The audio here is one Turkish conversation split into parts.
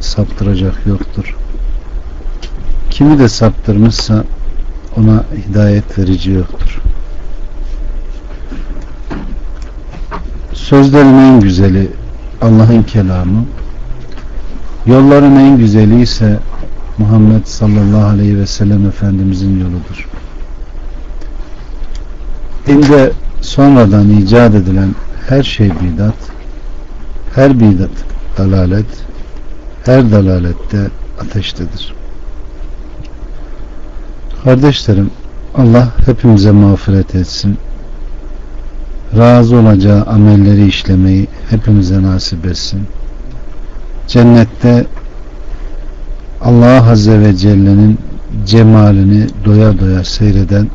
saptıracak yoktur. Kimi de saptırmışsa ona hidayet verici yoktur. Sözlerin en güzeli Allah'ın kelamı, yolların en güzeli ise Muhammed sallallahu aleyhi ve sellem Efendimizin yoludur. Dinde sonradan icat edilen her şey bidat, her bidat dalalet, her dalalette ateştedir. Kardeşlerim, Allah hepimize mağfiret etsin. Razı olacağı amelleri işlemeyi hepimize nasip etsin. Cennette Allah Azze ve Celle'nin cemalini doya doya seyreden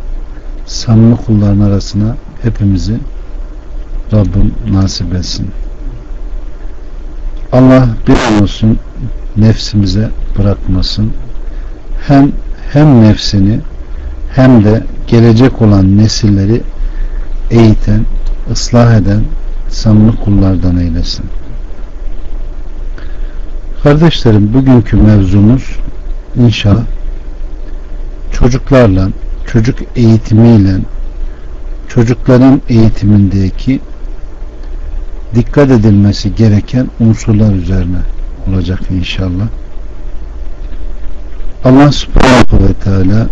samimi kulların arasına hepimizi Rabbim nasip etsin. Allah bir olsun nefsimize bırakmasın. Hem hem nefsini hem de gelecek olan nesilleri eğiten, ıslah eden samimi kullardan eylesin. Kardeşlerim bugünkü mevzumuz inşallah çocuklarla, çocuk eğitimiyle çocukların eğitimindeki dikkat edilmesi gereken unsurlar üzerine olacak inşallah. Allah subhanahu ve teala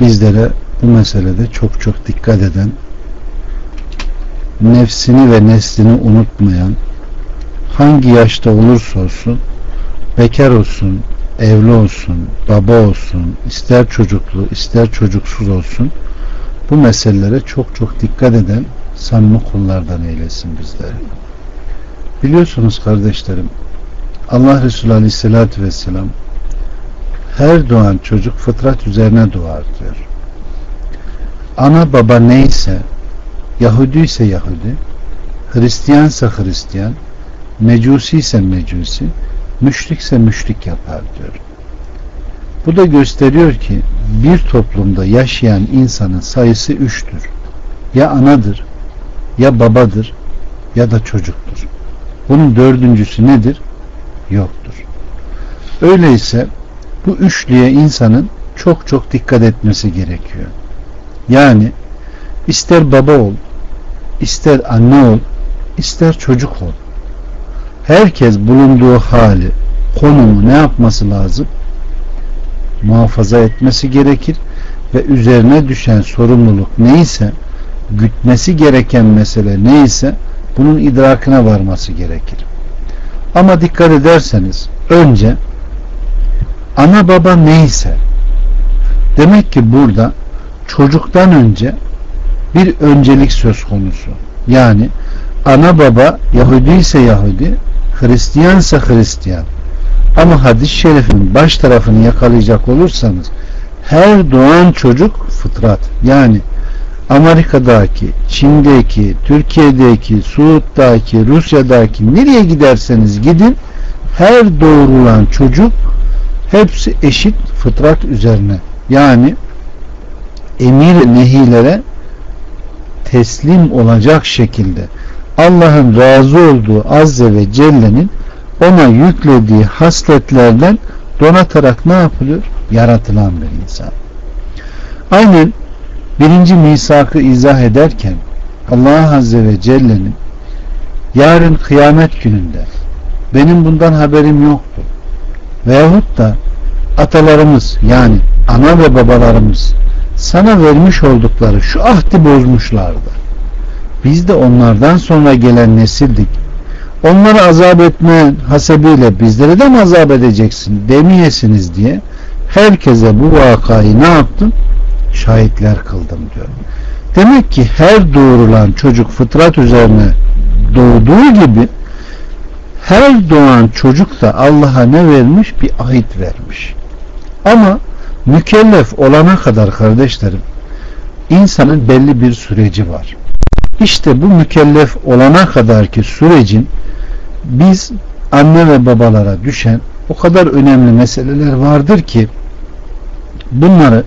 bizlere bu meselede çok çok dikkat eden nefsini ve neslini unutmayan hangi yaşta olursa olsun bekar olsun, evli olsun, baba olsun, ister çocuklu, ister çocuksuz olsun bu meselelere çok çok dikkat eden samimi kullardan eylesin bizleri. Biliyorsunuz kardeşlerim Allah Resulü Aleyhisselatü Vesselam her doğan çocuk fıtrat üzerine doğar diyor. Ana baba neyse Yahudi ise Yahudi Hristiyansa Hristiyan Mecusi ise Mecusi müşrikse müşrik yapar diyor. Bu da gösteriyor ki bir toplumda yaşayan insanın sayısı üçtür. Ya anadır, ya babadır, ya da çocuktur. Bunun dördüncüsü nedir? Yoktur. Öyleyse bu üçlüye insanın çok çok dikkat etmesi gerekiyor. Yani ister baba ol, ister anne ol, ister çocuk ol. Herkes bulunduğu hali, konumu ne yapması lazım? Muhafaza etmesi gerekir ve üzerine düşen sorumluluk neyse, gütmesi gereken mesele neyse bunun idrakına varması gerekir. Ama dikkat ederseniz önce ana baba neyse demek ki burada çocuktan önce bir öncelik söz konusu. Yani ana baba Yahudi ise Yahudi, Hristiyan ise Hristiyan. Ama hadis-i şerifin baş tarafını yakalayacak olursanız her doğan çocuk fıtrat. Yani Amerika'daki, Çin'deki, Türkiye'deki, Suud'daki, Rusya'daki nereye giderseniz gidin her doğrulan çocuk hepsi eşit fıtrat üzerine. Yani emir nehilere teslim olacak şekilde Allah'ın razı olduğu Azze ve Celle'nin ona yüklediği hasletlerden donatarak ne yapılıyor? Yaratılan bir insan. Aynen birinci misakı izah ederken Allah Azze ve Celle'nin yarın kıyamet gününde benim bundan haberim yoktu veyahut da atalarımız yani ana ve babalarımız sana vermiş oldukları şu ahdi bozmuşlardı. Biz de onlardan sonra gelen nesildik. Onları azap etme hasebiyle bizleri de mi azap edeceksin demeyesiniz diye herkese bu vakayı ne yaptım? Şahitler kıldım diyor. Demek ki her doğrulan çocuk fıtrat üzerine doğduğu gibi her doğan çocuk da Allah'a ne vermiş? Bir ahit vermiş. Ama mükellef olana kadar kardeşlerim insanın belli bir süreci var. İşte bu mükellef olana kadarki sürecin biz anne ve babalara düşen o kadar önemli meseleler vardır ki bunları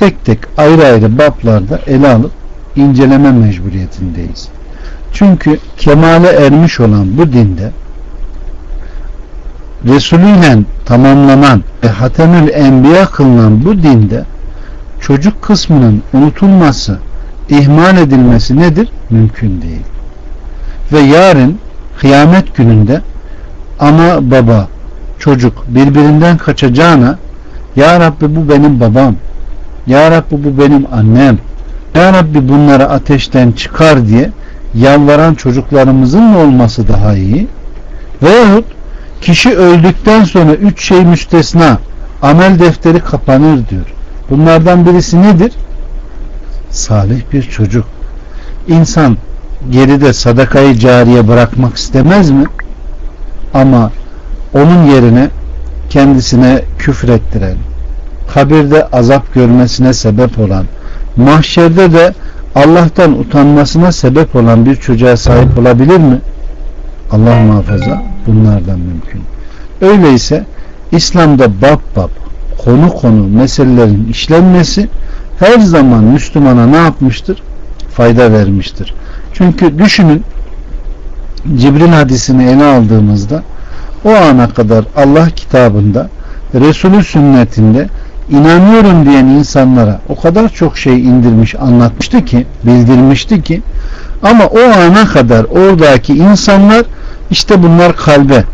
tek tek ayrı ayrı bablarda ele alıp inceleme mecburiyetindeyiz. Çünkü kemale ermiş olan bu dinde Resulüyle tamamlanan ve Hatemül Enbiya kılınan bu dinde çocuk kısmının unutulması, ihmal edilmesi nedir? Mümkün değil. Ve yarın kıyamet gününde ana baba çocuk birbirinden kaçacağına Ya Rabbi bu benim babam Ya Rabbi bu benim annem Ya Rabbi bunları ateşten çıkar diye yalvaran çocuklarımızın mı olması daha iyi? Veyahut kişi öldükten sonra üç şey müstesna amel defteri kapanır diyor. Bunlardan birisi nedir? Salih bir çocuk. İnsan geride sadakayı cariye bırakmak istemez mi? Ama onun yerine kendisine küfrettiren, kabirde azap görmesine sebep olan, mahşerde de Allah'tan utanmasına sebep olan bir çocuğa sahip olabilir mi? Allah muhafaza bunlardan mümkün. Öyleyse İslam'da bab bab, konu konu meselelerin işlenmesi her zaman Müslümana ne yapmıştır? Fayda vermiştir. Çünkü düşünün Cibril hadisini ele aldığımızda o ana kadar Allah kitabında Resulü sünnetinde inanıyorum diyen insanlara o kadar çok şey indirmiş anlatmıştı ki bildirmişti ki ama o ana kadar oradaki insanlar işte bunlar kalbe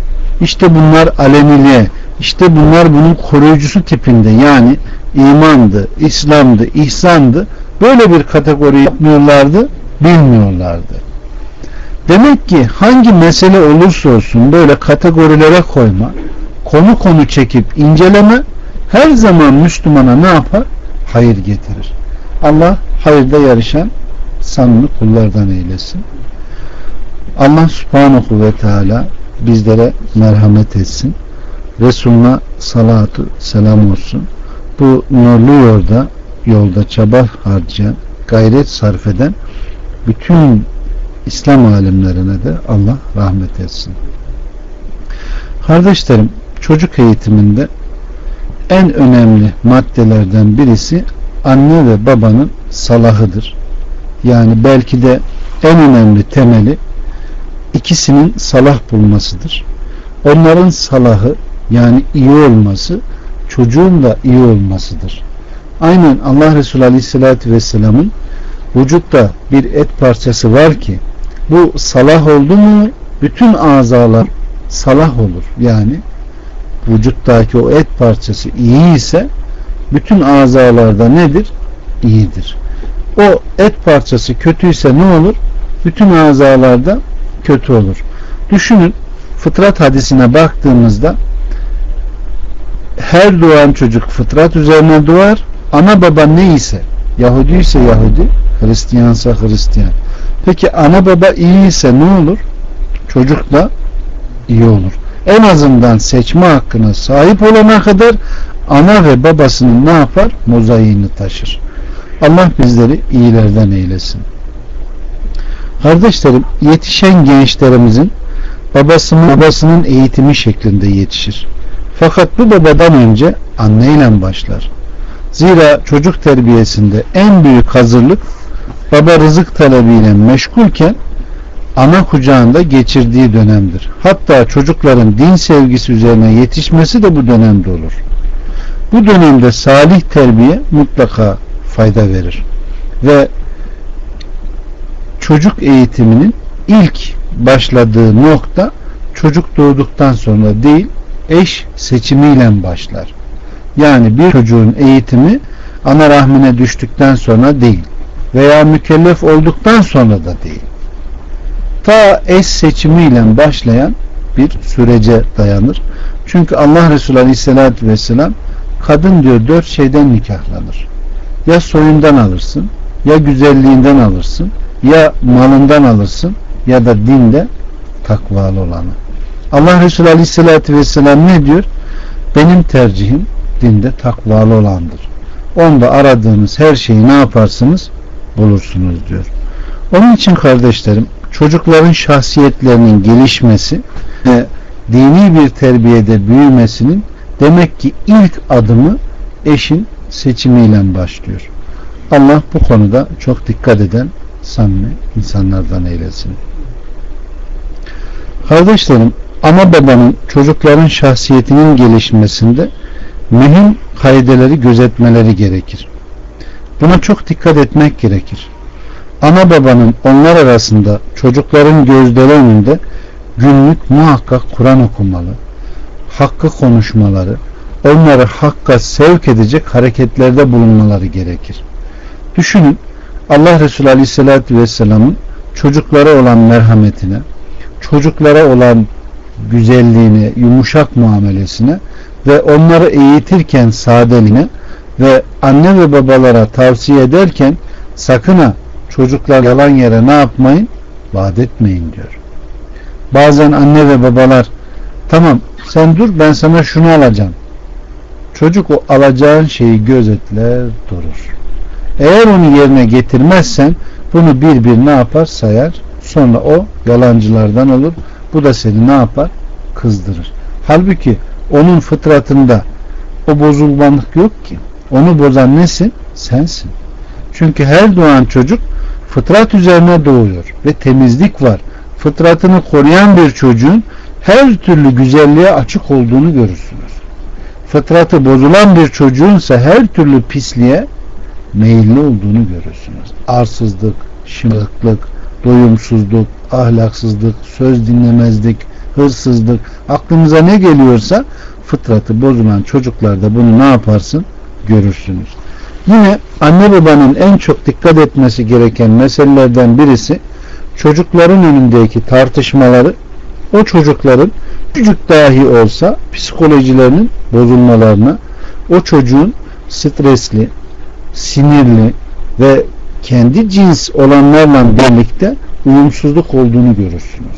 işte bunlar alemiliğe işte bunlar bunun koruyucusu tipinde yani imandı, İslam'dı, ihsandı böyle bir kategori yapmıyorlardı bilmiyorlardı. Demek ki hangi mesele olursa olsun böyle kategorilere koyma, konu konu çekip inceleme her zaman Müslümana ne yapar? Hayır getirir. Allah hayırda yarışan samimi kullardan eylesin. Allah subhanahu ve teala bizlere merhamet etsin. Resuluna salatu selam olsun. Bu nurlu yolda yolda çaba harcayan, gayret sarf eden bütün İslam alimlerine de Allah rahmet etsin. Kardeşlerim, çocuk eğitiminde en önemli maddelerden birisi anne ve babanın salahıdır. Yani belki de en önemli temeli ikisinin salah bulmasıdır. Onların salahı yani iyi olması çocuğun da iyi olmasıdır. Aynen Allah Resulü Aleyhisselatü Vesselam'ın vücutta bir et parçası var ki bu salah oldu mu bütün azalar salah olur. Yani vücuttaki o et parçası iyi ise bütün azalarda nedir? İyidir. O et parçası kötüyse ne olur? Bütün azalarda kötü olur. Düşünün fıtrat hadisine baktığımızda her doğan çocuk fıtrat üzerine doğar. Ana baba ne ise Yahudi ise Yahudi, Hristiyansa Hristiyan. Peki ana baba iyi ise ne olur? Çocuk da iyi olur. En azından seçme hakkına sahip olana kadar ana ve babasının ne yapar? Mozaiğini taşır. Allah bizleri iyilerden eylesin. Kardeşlerim, yetişen gençlerimizin babasının, babasının eğitimi şeklinde yetişir. Fakat bu babadan önce anneyle başlar. Zira çocuk terbiyesinde en büyük hazırlık baba rızık talebiyle meşgulken ana kucağında geçirdiği dönemdir. Hatta çocukların din sevgisi üzerine yetişmesi de bu dönemde olur. Bu dönemde salih terbiye mutlaka fayda verir. Ve çocuk eğitiminin ilk başladığı nokta çocuk doğduktan sonra değil eş seçimiyle başlar. Yani bir çocuğun eğitimi ana rahmine düştükten sonra değil veya mükellef olduktan sonra da değil. Ta eş seçimiyle başlayan bir sürece dayanır. Çünkü Allah Resulü Aleyhisselatü Vesselam kadın diyor dört şeyden nikahlanır. Ya soyundan alırsın, ya güzelliğinden alırsın, ya malından alırsın, ya da dinde takvalı olanı. Allah Resulü Aleyhisselatü Vesselam ne diyor? Benim tercihim dinde takvalı olandır. Onda aradığınız her şeyi ne yaparsınız? Bulursunuz diyor. Onun için kardeşlerim çocukların şahsiyetlerinin gelişmesi ve dini bir terbiyede büyümesinin demek ki ilk adımı eşin seçimiyle başlıyor. Allah bu konuda çok dikkat eden samimi insanlardan eylesin. Kardeşlerim ana babanın çocukların şahsiyetinin gelişmesinde mühim kaideleri gözetmeleri gerekir. Buna çok dikkat etmek gerekir. Ana babanın onlar arasında çocukların gözleri önünde günlük muhakkak Kur'an okumalı, hakkı konuşmaları, onları hakka sevk edecek hareketlerde bulunmaları gerekir. Düşünün Allah Resulü Aleyhisselatü Vesselam'ın çocuklara olan merhametine, çocuklara olan güzelliğine, yumuşak muamelesine ve onları eğitirken sadeliğine ve anne ve babalara tavsiye ederken sakın ha çocuklar yalan yere ne yapmayın? Vaat etmeyin diyor. Bazen anne ve babalar tamam sen dur ben sana şunu alacağım. Çocuk o alacağın şeyi gözetler durur. Eğer onu yerine getirmezsen bunu bir bir ne yapar sayar. Sonra o yalancılardan olur. Bu da seni ne yapar? Kızdırır. Halbuki onun fıtratında o bozulmanlık yok ki. Onu bozan nesin? Sensin. Çünkü her doğan çocuk fıtrat üzerine doğuyor ve temizlik var. Fıtratını koruyan bir çocuğun her türlü güzelliğe açık olduğunu görürsünüz. Fıtratı bozulan bir çocuğunsa her türlü pisliğe meyilli olduğunu görürsünüz. Arsızlık, şımarıklık, doyumsuzluk, ahlaksızlık, söz dinlemezlik, hırsızlık, aklınıza ne geliyorsa fıtratı bozulan çocuklarda bunu ne yaparsın? Görürsünüz. Yine anne babanın en çok dikkat etmesi gereken meselelerden birisi çocukların önündeki tartışmaları o çocukların küçük dahi olsa psikolojilerinin bozulmalarına o çocuğun stresli, sinirli ve kendi cins olanlarla birlikte uyumsuzluk olduğunu görürsünüz.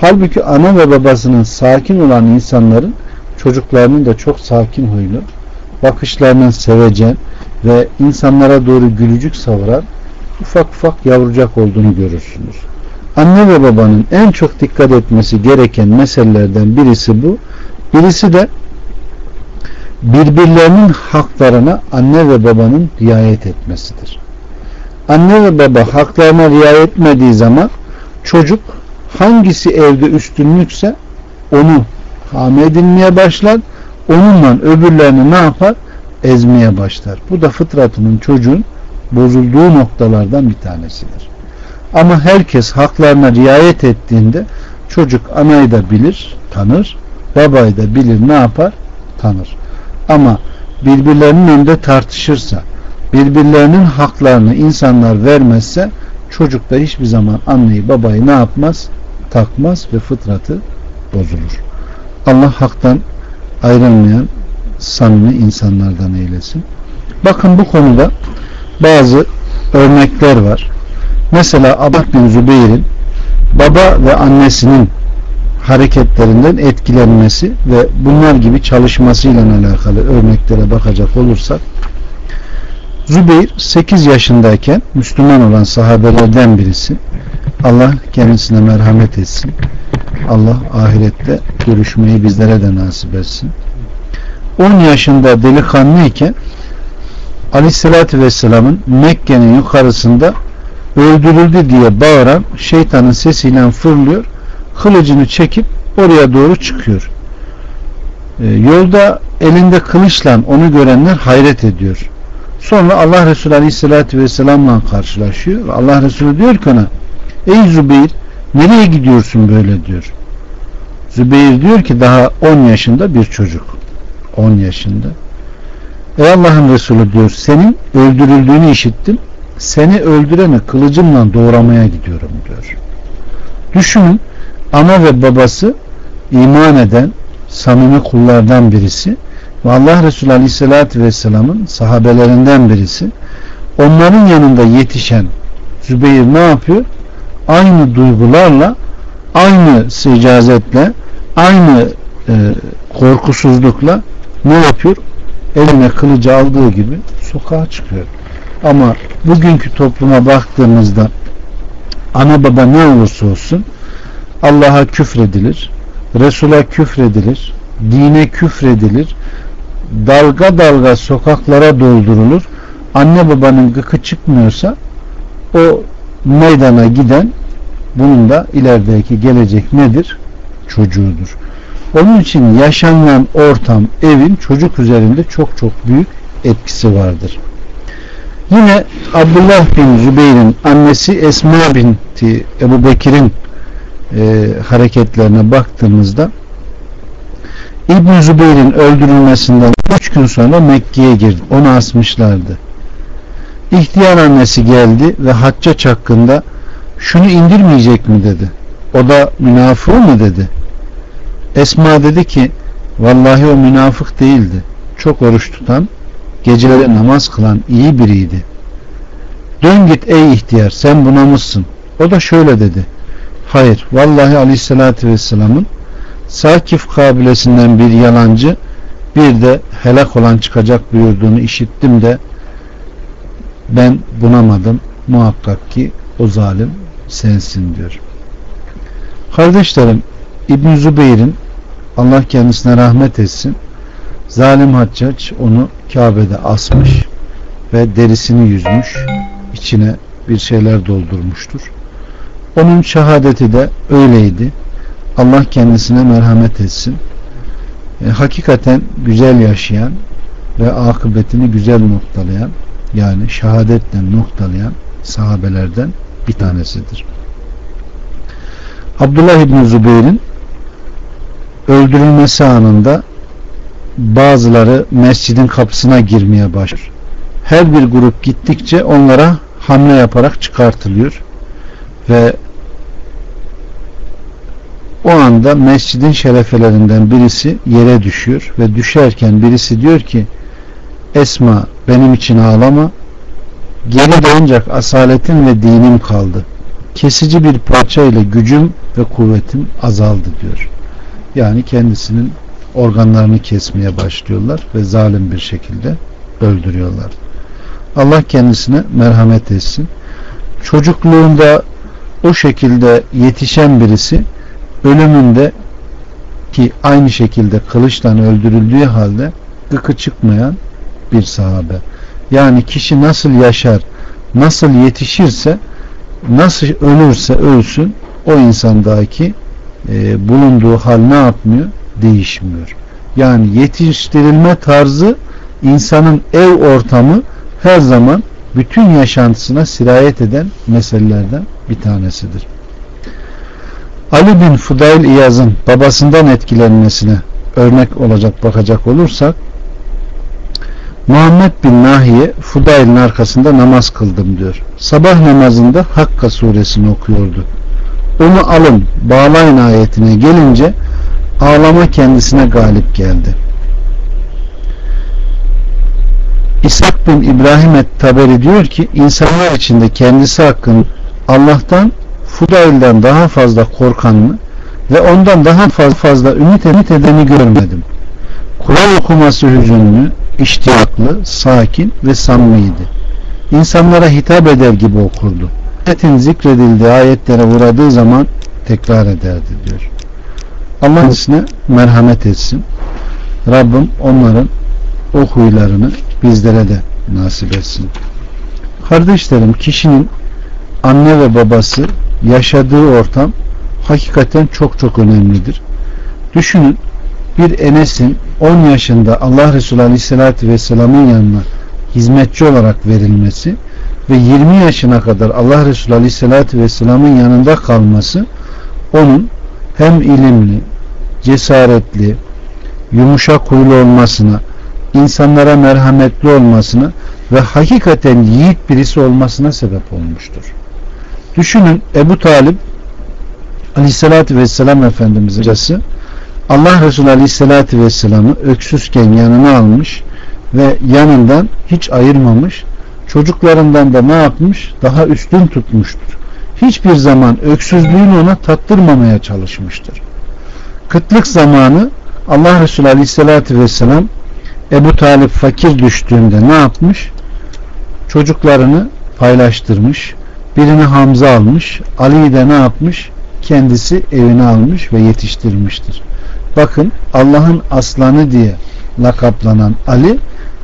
Halbuki ana ve babasının sakin olan insanların çocuklarının da çok sakin huylu, bakışlarının sevecen ve insanlara doğru gülücük savuran ufak ufak yavrucak olduğunu görürsünüz. Anne ve babanın en çok dikkat etmesi gereken meselelerden birisi bu. Birisi de birbirlerinin haklarına anne ve babanın riayet etmesidir. Anne ve baba haklarına riayet etmediği zaman çocuk hangisi evde üstünlükse onu hame edilmeye başlar. Onunla öbürlerini ne yapar? Ezmeye başlar. Bu da fıtratının çocuğun bozulduğu noktalardan bir tanesidir. Ama herkes haklarına riayet ettiğinde çocuk anayı da bilir, tanır, babayı da bilir, ne yapar? Tanır. Ama birbirlerinin önünde tartışırsa, birbirlerinin haklarını insanlar vermezse çocuk da hiçbir zaman anneyi babayı ne yapmaz? Takmaz ve fıtratı bozulur. Allah haktan ayrılmayan samimi insanlardan eylesin. Bakın bu konuda bazı örnekler var. Mesela Abad bin Zübeyir'in baba ve annesinin hareketlerinden etkilenmesi ve bunlar gibi çalışmasıyla alakalı örneklere bakacak olursak Zübeyir 8 yaşındayken Müslüman olan sahabelerden birisi Allah kendisine merhamet etsin Allah ahirette görüşmeyi bizlere de nasip etsin 10 yaşında delikanlı iken Aleyhisselatü Vesselam'ın Mekke'nin yukarısında öldürüldü diye bağıran şeytanın sesiyle fırlıyor kılıcını çekip oraya doğru çıkıyor. E, yolda elinde kılıçla onu görenler hayret ediyor. Sonra Allah Resulü Aleyhisselatü Vesselam'la karşılaşıyor. Allah Resulü diyor ki ona Ey Zübeyir nereye gidiyorsun böyle diyor. Zübeyir diyor ki daha 10 yaşında bir çocuk. 10 yaşında. Ey Allah'ın Resulü diyor senin öldürüldüğünü işittim. Seni öldüreni kılıcımla doğramaya gidiyorum diyor. Düşünün ana ve babası iman eden samimi kullardan birisi ve Allah Resulü Aleyhisselatü Vesselam'ın sahabelerinden birisi onların yanında yetişen Zübeyir ne yapıyor? Aynı duygularla aynı sicazetle aynı e, korkusuzlukla ne yapıyor? Eline kılıcı aldığı gibi sokağa çıkıyor. Ama bugünkü topluma baktığımızda ana baba ne olursa olsun Allah'a küfredilir, Resul'a küfredilir, dine küfredilir, dalga dalga sokaklara doldurulur. Anne babanın gıkı çıkmıyorsa o meydana giden bunun da ilerideki gelecek nedir? çocuğudur. Onun için yaşanılan ortam, evin çocuk üzerinde çok çok büyük etkisi vardır. Yine Abdullah bin Zübeyir'in annesi Esma binti Ebu Bekir'in e, hareketlerine baktığımızda İbn Zübeyir'in öldürülmesinden 3 gün sonra Mekke'ye girdi. Onu asmışlardı. İhtiyar annesi geldi ve hacca hakkında şunu indirmeyecek mi dedi. O da münafık mı dedi. Esma dedi ki vallahi o münafık değildi. Çok oruç tutan, geceleri namaz kılan iyi biriydi. Dön git ey ihtiyar sen bunamışsın. O da şöyle dedi. Hayır vallahi aleyhissalatü vesselamın Sakif kabilesinden bir yalancı bir de helak olan çıkacak buyurduğunu işittim de ben bunamadım. Muhakkak ki o zalim sensin diyor. Kardeşlerim İbn Zübeyir'in Allah kendisine rahmet etsin zalim haccac onu Kabe'de asmış ve derisini yüzmüş içine bir şeyler doldurmuştur. Onun şehadeti de öyleydi. Allah kendisine merhamet etsin. E, hakikaten güzel yaşayan ve akıbetini güzel noktalayan yani şehadetle noktalayan sahabelerden bir tanesidir. Abdullah İbni Zübeyir'in öldürülmesi anında bazıları mescidin kapısına girmeye başlar. Her bir grup gittikçe onlara hamle yaparak çıkartılıyor ve o anda mescidin şerefelerinden birisi yere düşüyor ve düşerken birisi diyor ki Esma benim için ağlama. Geri ancak asaletin ve dinim kaldı. Kesici bir parça ile gücüm ve kuvvetim azaldı diyor yani kendisinin organlarını kesmeye başlıyorlar ve zalim bir şekilde öldürüyorlar Allah kendisine merhamet etsin çocukluğunda o şekilde yetişen birisi ölümünde ki aynı şekilde kılıçtan öldürüldüğü halde gıkı çıkmayan bir sahabe. Yani kişi nasıl yaşar, nasıl yetişirse, nasıl ölürse ölsün o insandaki e, bulunduğu hal ne yapmıyor? Değişmiyor. Yani yetiştirilme tarzı insanın ev ortamı her zaman bütün yaşantısına sirayet eden meselelerden bir tanesidir. Ali bin Fudayl İyaz'ın babasından etkilenmesine örnek olacak bakacak olursak Muhammed bin Nahiye Fudayl'in arkasında namaz kıldım diyor. Sabah namazında Hakka suresini okuyordu. Onu alın bağlayın ayetine gelince ağlama kendisine galip geldi. İshak bin İbrahim et Taberi diyor ki insanlar içinde kendisi hakkında Allah'tan Fudail'den daha fazla korkanını ve ondan daha fazla, fazla ümit edeni görmedim. Kur'an okuması hüzünlü, iştiyaklı, sakin ve samimiydi. İnsanlara hitap eder gibi okurdu. Ayetin zikredildiği ayetlere uğradığı zaman tekrar ederdi diyor. Allah kendisine merhamet etsin. Rabbim onların o huylarını bizlere de nasip etsin. Kardeşlerim kişinin anne ve babası yaşadığı ortam hakikaten çok çok önemlidir. Düşünün bir Enes'in 10 yaşında Allah Resulü Aleyhisselatü Vesselam'ın yanına hizmetçi olarak verilmesi ve 20 yaşına kadar Allah Resulü Aleyhisselatü Vesselam'ın yanında kalması onun hem ilimli, cesaretli, yumuşak huylu olmasına, insanlara merhametli olmasına ve hakikaten yiğit birisi olmasına sebep olmuştur. Düşünün Ebu Talip Aleyhisselatü Vesselam Efendimiz'in hocası Allah Resulü Aleyhisselatü Vesselam'ı öksüzken yanına almış ve yanından hiç ayırmamış çocuklarından da ne yapmış? Daha üstün tutmuştur. Hiçbir zaman öksüzlüğünü ona tattırmamaya çalışmıştır. Kıtlık zamanı Allah Resulü Aleyhisselatü Vesselam Ebu Talip fakir düştüğünde ne yapmış? Çocuklarını paylaştırmış birini Hamza almış. Ali'yi de ne yapmış? Kendisi evine almış ve yetiştirmiştir. Bakın Allah'ın aslanı diye lakaplanan Ali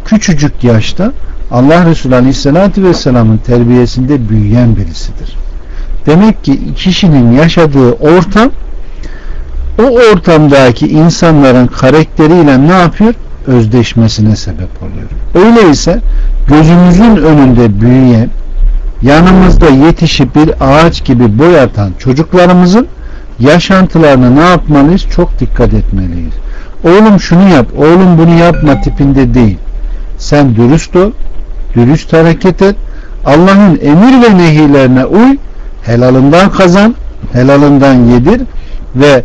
küçücük yaşta Allah Resulü Aleyhisselatü Vesselam'ın terbiyesinde büyüyen birisidir. Demek ki kişinin yaşadığı ortam o ortamdaki insanların karakteriyle ne yapıyor? Özdeşmesine sebep oluyor. Öyleyse gözümüzün önünde büyüyen, yanımızda yetişip bir ağaç gibi boyatan çocuklarımızın yaşantılarına ne yapmalıyız? Çok dikkat etmeliyiz. Oğlum şunu yap, oğlum bunu yapma tipinde değil. Sen dürüst ol, dürüst hareket et, Allah'ın emir ve nehilerine uy, helalından kazan, helalından yedir ve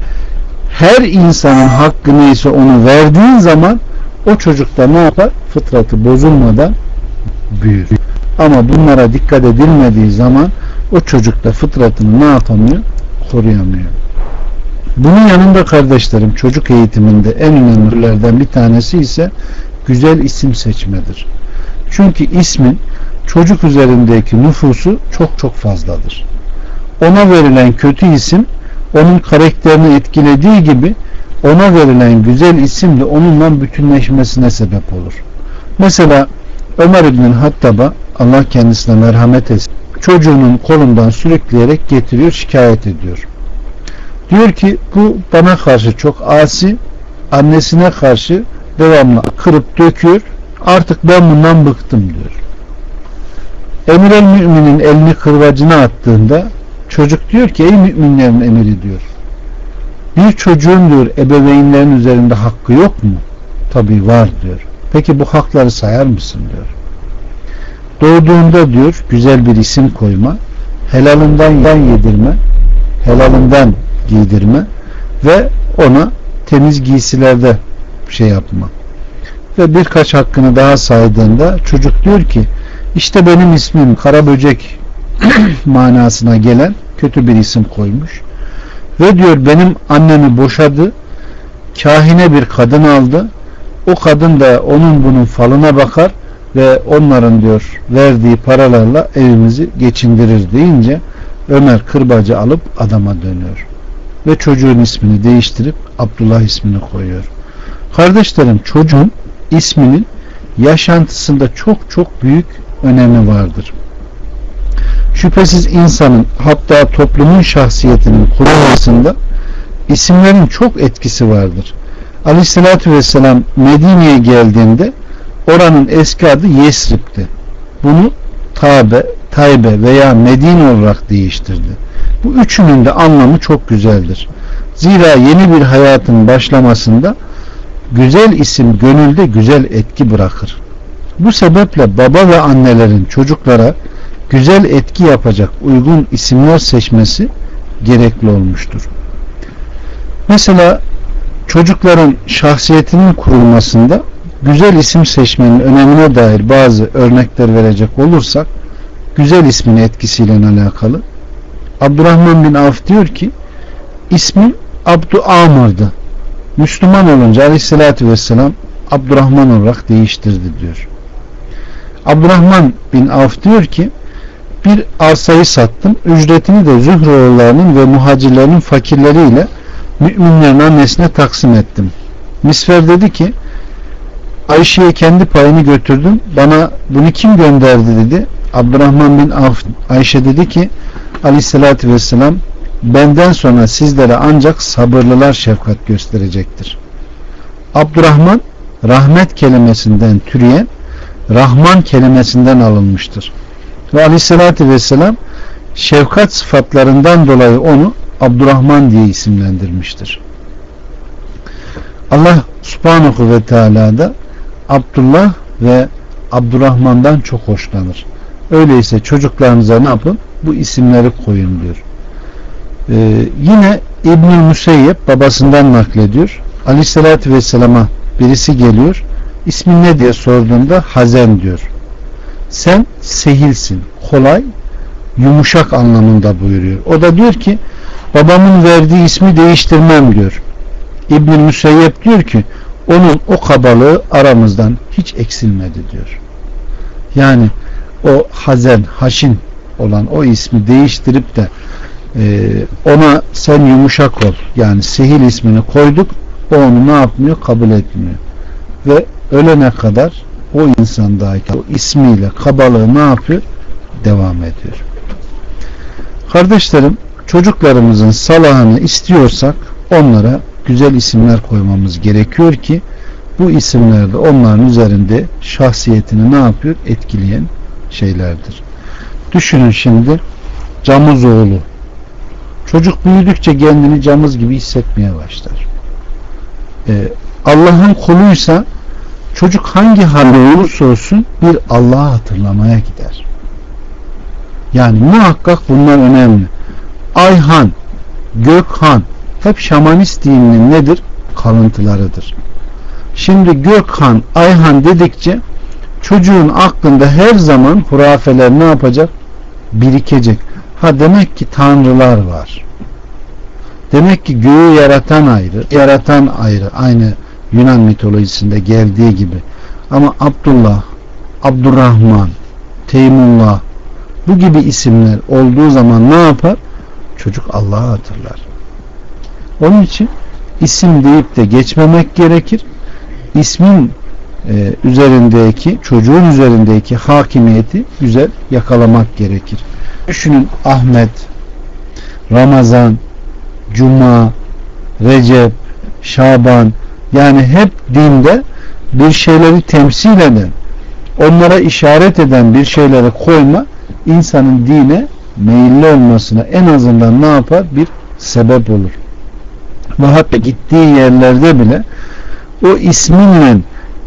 her insanın hakkı neyse onu verdiğin zaman o çocukta ne yapar? Fıtratı bozulmadan büyür. Ama bunlara dikkat edilmediği zaman o çocuk da fıtratını ne yapamıyor? Koruyamıyor. Bunun yanında kardeşlerim çocuk eğitiminde en önemlilerden bir tanesi ise güzel isim seçmedir. Çünkü ismin çocuk üzerindeki nüfusu çok çok fazladır. Ona verilen kötü isim onun karakterini etkilediği gibi ona verilen güzel isim de onunla bütünleşmesine sebep olur. Mesela Ömer İbn Hattab'a Allah kendisine merhamet etsin. Çocuğunun kolundan sürükleyerek getiriyor, şikayet ediyor. Diyor ki bu bana karşı çok asi, annesine karşı devamlı kırıp döküyor. Artık ben bundan bıktım diyor. Emir el müminin elini kırvacına attığında çocuk diyor ki ey müminlerin emiri diyor. Bir çocuğun diyor ebeveynlerin üzerinde hakkı yok mu? Tabi var diyor. Peki bu hakları sayar mısın diyor. Doğduğunda diyor güzel bir isim koyma, helalından yan yedirme, helalından giydirme ve ona temiz giysilerde şey yapma. Ve birkaç hakkını daha saydığında çocuk diyor ki işte benim ismim kara böcek manasına gelen kötü bir isim koymuş. Ve diyor benim annemi boşadı. Kahine bir kadın aldı. O kadın da onun bunun falına bakar ve onların diyor verdiği paralarla evimizi geçindirir deyince Ömer kırbacı alıp adama dönüyor. Ve çocuğun ismini değiştirip Abdullah ismini koyuyor. Kardeşlerim çocuğun isminin yaşantısında çok çok büyük önemi vardır. Şüphesiz insanın hatta toplumun şahsiyetinin kurulmasında isimlerin çok etkisi vardır. Aleyhissalatü vesselam Medine'ye geldiğinde oranın eski adı Yesrib'ti. Bunu Tabe, Taybe veya Medine olarak değiştirdi. Bu üçünün de anlamı çok güzeldir. Zira yeni bir hayatın başlamasında güzel isim gönülde güzel etki bırakır. Bu sebeple baba ve annelerin çocuklara güzel etki yapacak uygun isimler seçmesi gerekli olmuştur. Mesela çocukların şahsiyetinin kurulmasında güzel isim seçmenin önemine dair bazı örnekler verecek olursak güzel ismin etkisiyle alakalı Abdurrahman bin Avf diyor ki ismim Abdu Amr'dı. Müslüman olunca aleyhissalatü vesselam Abdurrahman olarak değiştirdi diyor. Abdurrahman bin Avf diyor ki bir arsayı sattım. Ücretini de Zühroğullarının ve muhacirlerin fakirleriyle müminlerin annesine taksim ettim. Misfer dedi ki Ayşe'ye kendi payını götürdüm. Bana bunu kim gönderdi dedi. Abdurrahman bin Avf Ayşe dedi ki aleyhissalatü vesselam benden sonra sizlere ancak sabırlılar şefkat gösterecektir. Abdurrahman rahmet kelimesinden türeyen Rahman kelimesinden alınmıştır. Ve aleyhissalatü vesselam şefkat sıfatlarından dolayı onu Abdurrahman diye isimlendirmiştir. Allah subhanahu ve teala da Abdullah ve Abdurrahman'dan çok hoşlanır. Öyleyse çocuklarınıza ne yapın? Bu isimleri koyun diyor. Ee, yine İbnül Müseyyep babasından naklediyor. Aleyhissalatü Vesselam'a birisi geliyor. İsmin ne diye sorduğunda Hazen diyor. Sen sehilsin, kolay, yumuşak anlamında buyuruyor. O da diyor ki babamın verdiği ismi değiştirmem diyor. İbnül Müseyyep diyor ki onun o kabalığı aramızdan hiç eksilmedi diyor. Yani o Hazen, Haşin olan o ismi değiştirip de e, ona sen yumuşak ol yani sehil ismini koyduk o onu ne yapmıyor kabul etmiyor ve ölene kadar o insandaki o ismiyle kabalığı ne yapıyor devam ediyor kardeşlerim çocuklarımızın salahını istiyorsak onlara güzel isimler koymamız gerekiyor ki bu isimler de onların üzerinde şahsiyetini ne yapıyor? Etkileyen şeylerdir. Düşünün şimdi Camız oğlu. Çocuk büyüdükçe kendini camız gibi hissetmeye başlar. Ee, Allah'ın kuluysa çocuk hangi halde olursa olsun bir Allah'ı hatırlamaya gider. Yani muhakkak bunlar önemli. Ayhan, Gökhan hep şamanist dininin nedir? Kalıntılarıdır. Şimdi Gökhan, Ayhan dedikçe çocuğun aklında her zaman hurafeler ne yapacak? Birikecek. Ha demek ki tanrılar var. Demek ki göğü yaratan ayrı, yaratan ayrı. Aynı Yunan mitolojisinde geldiği gibi. Ama Abdullah, Abdurrahman, Teymullah bu gibi isimler olduğu zaman ne yapar? Çocuk Allah'ı hatırlar. Onun için isim deyip de geçmemek gerekir. İsmin e, üzerindeki, çocuğun üzerindeki hakimiyeti güzel yakalamak gerekir. Düşünün Ahmet, Ramazan, Cuma, Recep, Şaban yani hep dinde bir şeyleri temsil eden, onlara işaret eden bir şeyleri koyma insanın dine meyilli olmasına en azından ne yapar? Bir sebep olur. Ve hatta gittiği yerlerde bile o isminle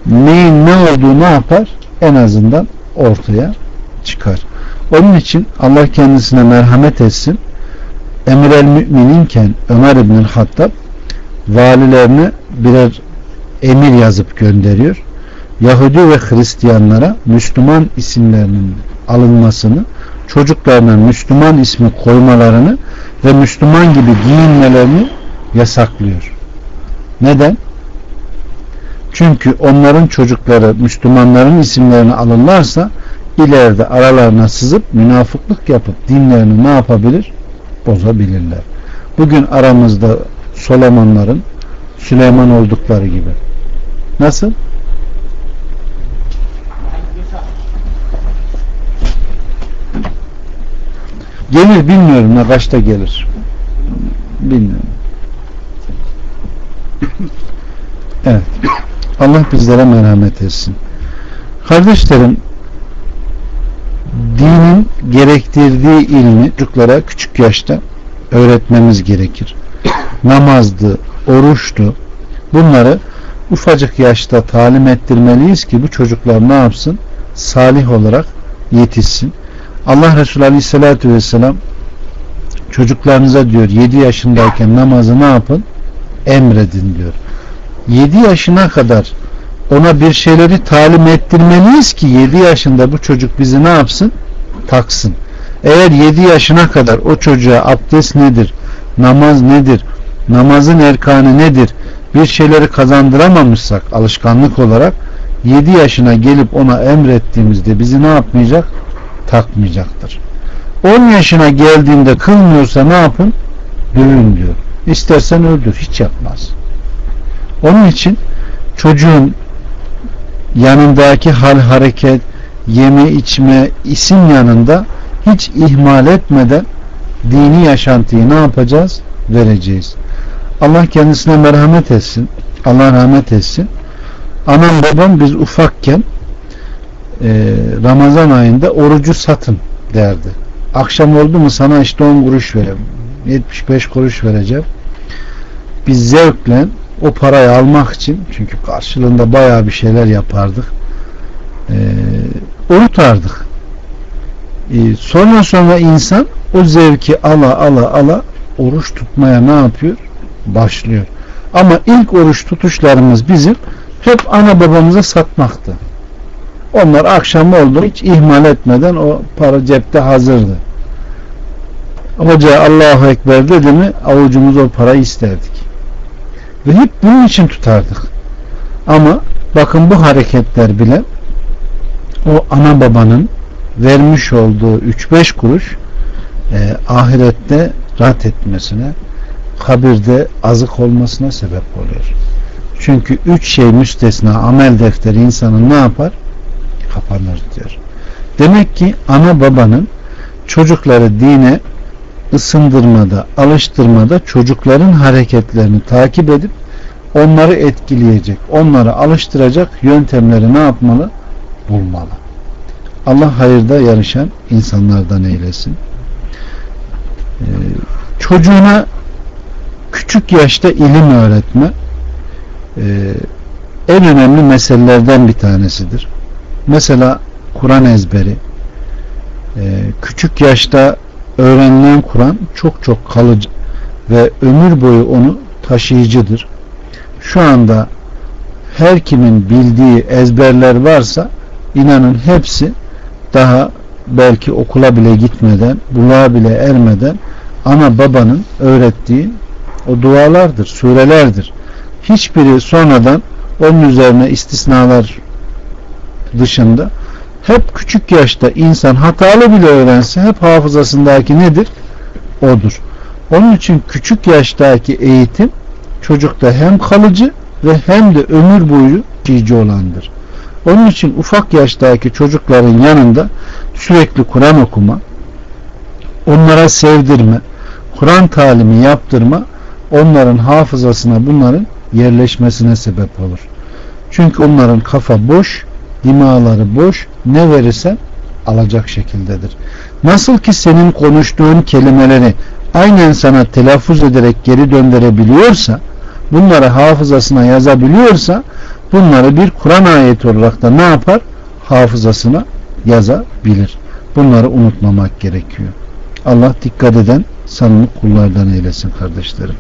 neyin ne olduğu ne yapar? En azından ortaya çıkar. Onun için Allah kendisine merhamet etsin. Emir el mümininken Ömer İbnül Hattab valilerine birer emir yazıp gönderiyor. Yahudi ve Hristiyanlara Müslüman isimlerinin alınmasını, çocuklarına Müslüman ismi koymalarını ve Müslüman gibi giyinmelerini yasaklıyor. Neden? Çünkü onların çocukları Müslümanların isimlerini alırlarsa ileride aralarına sızıp münafıklık yapıp dinlerini ne yapabilir? Bozabilirler. Bugün aramızda Solomonların Süleyman oldukları gibi. Nasıl? Gelir bilmiyorum ne kaçta gelir. Bilmiyorum. Evet. Allah bizlere merhamet etsin. Kardeşlerim dinin gerektirdiği ilmi çocuklara küçük yaşta öğretmemiz gerekir. Namazdı, oruçtu. Bunları ufacık yaşta talim ettirmeliyiz ki bu çocuklar ne yapsın? Salih olarak yetişsin. Allah Resulü Aleyhisselatü Vesselam çocuklarınıza diyor 7 yaşındayken namazı ne yapın? Emredin diyor. 7 yaşına kadar ona bir şeyleri talim ettirmeliyiz ki 7 yaşında bu çocuk bizi ne yapsın? Taksın. Eğer 7 yaşına kadar o çocuğa abdest nedir? Namaz nedir? Namazın erkanı nedir? Bir şeyleri kazandıramamışsak alışkanlık olarak 7 yaşına gelip ona emrettiğimizde bizi ne yapmayacak? Takmayacaktır. 10 yaşına geldiğinde kılmıyorsa ne yapın? Dövün diyor. İstersen öldür. Hiç yapmaz. Onun için çocuğun yanındaki hal hareket, yeme içme, isim yanında hiç ihmal etmeden dini yaşantıyı ne yapacağız? Vereceğiz. Allah kendisine merhamet etsin. Allah rahmet etsin. Anam babam biz ufakken e, Ramazan ayında orucu satın derdi. Akşam oldu mu sana işte 10 kuruş vereyim. 75 kuruş vereceğim. Biz zevkle o parayı almak için çünkü karşılığında bayağı bir şeyler yapardık. E, unutardık. E, sonra sonra insan o zevki ala ala ala oruç tutmaya ne yapıyor? Başlıyor. Ama ilk oruç tutuşlarımız bizim hep ana babamıza satmaktı. Onlar akşam oldu hiç ihmal etmeden o para cepte hazırdı. Hoca Allahu Ekber dedi mi avucumuz o parayı isterdik. Ve hep bunun için tutardık. Ama bakın bu hareketler bile o ana babanın vermiş olduğu 3-5 kuruş e, ahirette rahat etmesine kabirde azık olmasına sebep oluyor. Çünkü üç şey müstesna amel defteri insanın ne yapar? Kapanır diyor. Demek ki ana babanın çocukları dine ısındırmada, alıştırmada çocukların hareketlerini takip edip onları etkileyecek, onları alıştıracak yöntemleri ne yapmalı? Bulmalı. Allah hayırda yarışan insanlardan eylesin. Ee, çocuğuna küçük yaşta ilim öğretme e, en önemli meselelerden bir tanesidir. Mesela Kur'an ezberi e, küçük yaşta öğrenilen Kur'an çok çok kalıcı ve ömür boyu onu taşıyıcıdır. Şu anda her kimin bildiği ezberler varsa inanın hepsi daha belki okula bile gitmeden, buluğa bile ermeden ana babanın öğrettiği o dualardır, surelerdir. Hiçbiri sonradan onun üzerine istisnalar dışında hep küçük yaşta insan hatalı bile öğrense hep hafızasındaki nedir? Odur. Onun için küçük yaştaki eğitim çocukta hem kalıcı ve hem de ömür boyu cici olandır. Onun için ufak yaştaki çocukların yanında sürekli Kur'an okuma, onlara sevdirme, Kur'an talimi yaptırma, onların hafızasına bunların yerleşmesine sebep olur. Çünkü onların kafa boş, dimaları boş, ne verirsen alacak şekildedir. Nasıl ki senin konuştuğun kelimeleri aynen sana telaffuz ederek geri döndürebiliyorsa, bunları hafızasına yazabiliyorsa, bunları bir Kur'an ayeti olarak da ne yapar? Hafızasına yazabilir. Bunları unutmamak gerekiyor. Allah dikkat eden samimi kullardan eylesin kardeşlerim.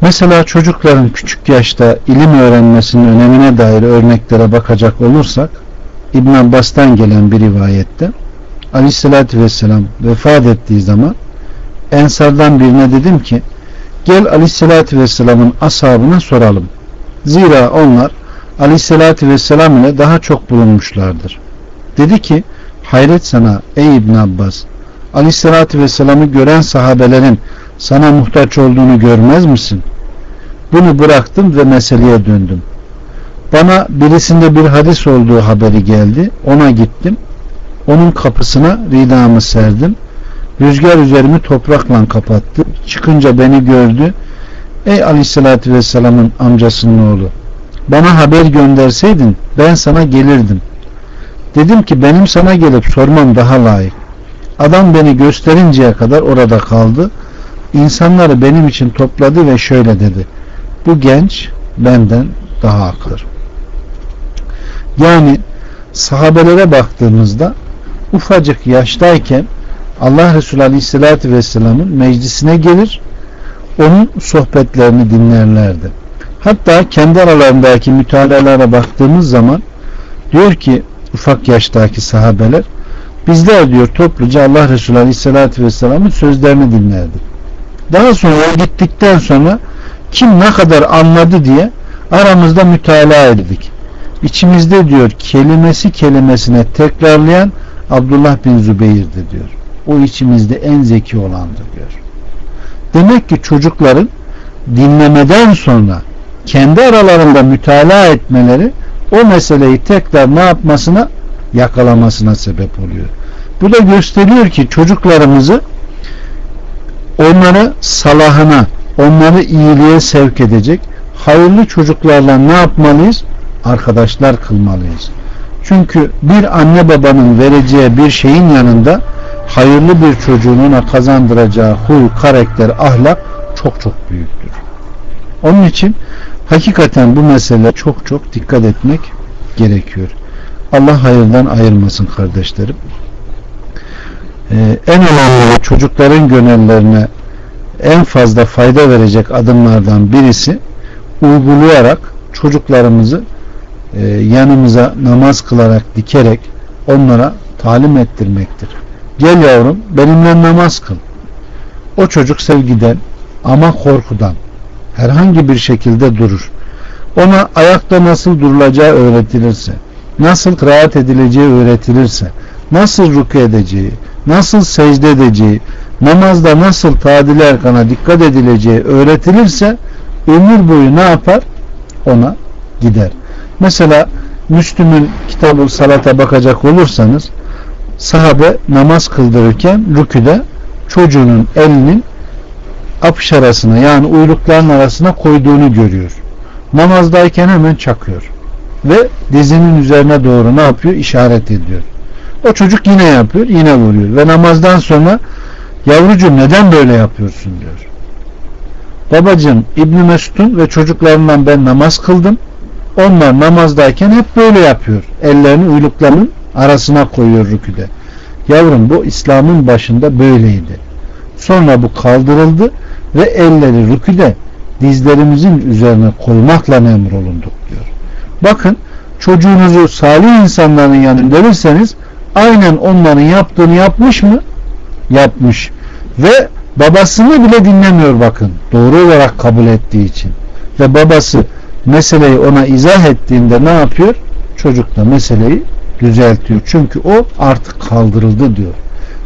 Mesela çocukların küçük yaşta ilim öğrenmesinin önemine dair örneklere bakacak olursak İbn Abbas'tan gelen bir rivayette Aleyhisselatü Vesselam vefat ettiği zaman Ensardan birine dedim ki gel Aleyhisselatü Vesselam'ın ashabına soralım. Zira onlar Aleyhisselatü Vesselam ile daha çok bulunmuşlardır. Dedi ki hayret sana ey İbn Abbas Aleyhisselatü Vesselam'ı gören sahabelerin sana muhtaç olduğunu görmez misin? Bunu bıraktım ve meseleye döndüm. Bana birisinde bir hadis olduğu haberi geldi. Ona gittim. Onun kapısına ridamı serdim. Rüzgar üzerimi toprakla kapattı. Çıkınca beni gördü. Ey aleyhissalatü vesselamın amcasının oğlu bana haber gönderseydin ben sana gelirdim. Dedim ki benim sana gelip sormam daha layık. Adam beni gösterinceye kadar orada kaldı. İnsanları benim için topladı ve şöyle dedi. Bu genç benden daha akılır. Yani sahabelere baktığımızda ufacık yaştayken Allah Resulü Aleyhisselatü Vesselam'ın meclisine gelir onun sohbetlerini dinlerlerdi. Hatta kendi aralarındaki mütalalara baktığımız zaman diyor ki ufak yaştaki sahabeler bizler diyor topluca Allah Resulü Aleyhisselatü Vesselam'ın sözlerini dinlerdik. Daha sonra gittikten sonra kim ne kadar anladı diye aramızda mütalaa edildik. İçimizde diyor kelimesi kelimesine tekrarlayan Abdullah bin Zübeyir'di diyor. O içimizde en zeki olandır diyor. Demek ki çocukların dinlemeden sonra kendi aralarında mütalaa etmeleri o meseleyi tekrar ne yapmasına yakalamasına sebep oluyor. Bu da gösteriyor ki çocuklarımızı onları salahına, onları iyiliğe sevk edecek hayırlı çocuklarla ne yapmalıyız? Arkadaşlar kılmalıyız. Çünkü bir anne babanın vereceği bir şeyin yanında hayırlı bir çocuğun ona kazandıracağı huy, karakter, ahlak çok çok büyüktür. Onun için hakikaten bu mesele çok çok dikkat etmek gerekiyor. Allah hayırdan ayırmasın kardeşlerim. Ee, en önemli çocukların gönüllerine en fazla fayda verecek adımlardan birisi uygulayarak çocuklarımızı e, yanımıza namaz kılarak dikerek onlara talim ettirmektir. Gel yavrum benimle namaz kıl. O çocuk sevgiden ama korkudan herhangi bir şekilde durur. Ona ayakta nasıl durulacağı öğretilirse, nasıl kıraat edileceği öğretilirse, nasıl ruku edeceği, nasıl secde edeceği, namazda nasıl tadil erkana dikkat edileceği öğretilirse ömür boyu ne yapar? Ona gider. Mesela Müslüm'ün kitabı salata bakacak olursanız sahabe namaz kıldırırken rüküde çocuğunun elinin apış arasına yani uylukların arasına koyduğunu görüyor. Namazdayken hemen çakıyor. Ve dizinin üzerine doğru ne yapıyor? İşaret ediyor. O çocuk yine yapıyor, yine vuruyor. Ve namazdan sonra yavrucuğum neden böyle yapıyorsun diyor. Babacığım İbn Mesud'un ve çocuklarından ben namaz kıldım. Onlar namazdayken hep böyle yapıyor. Ellerini uyluklarının arasına koyuyor rüküde. Yavrum bu İslam'ın başında böyleydi. Sonra bu kaldırıldı ve elleri rüküde dizlerimizin üzerine koymakla emrolunduk diyor. Bakın çocuğunuzu salih insanların yanına verirseniz aynen onların yaptığını yapmış mı? Yapmış. Ve babasını bile dinlemiyor bakın. Doğru olarak kabul ettiği için. Ve babası meseleyi ona izah ettiğinde ne yapıyor? Çocuk da meseleyi düzeltiyor. Çünkü o artık kaldırıldı diyor.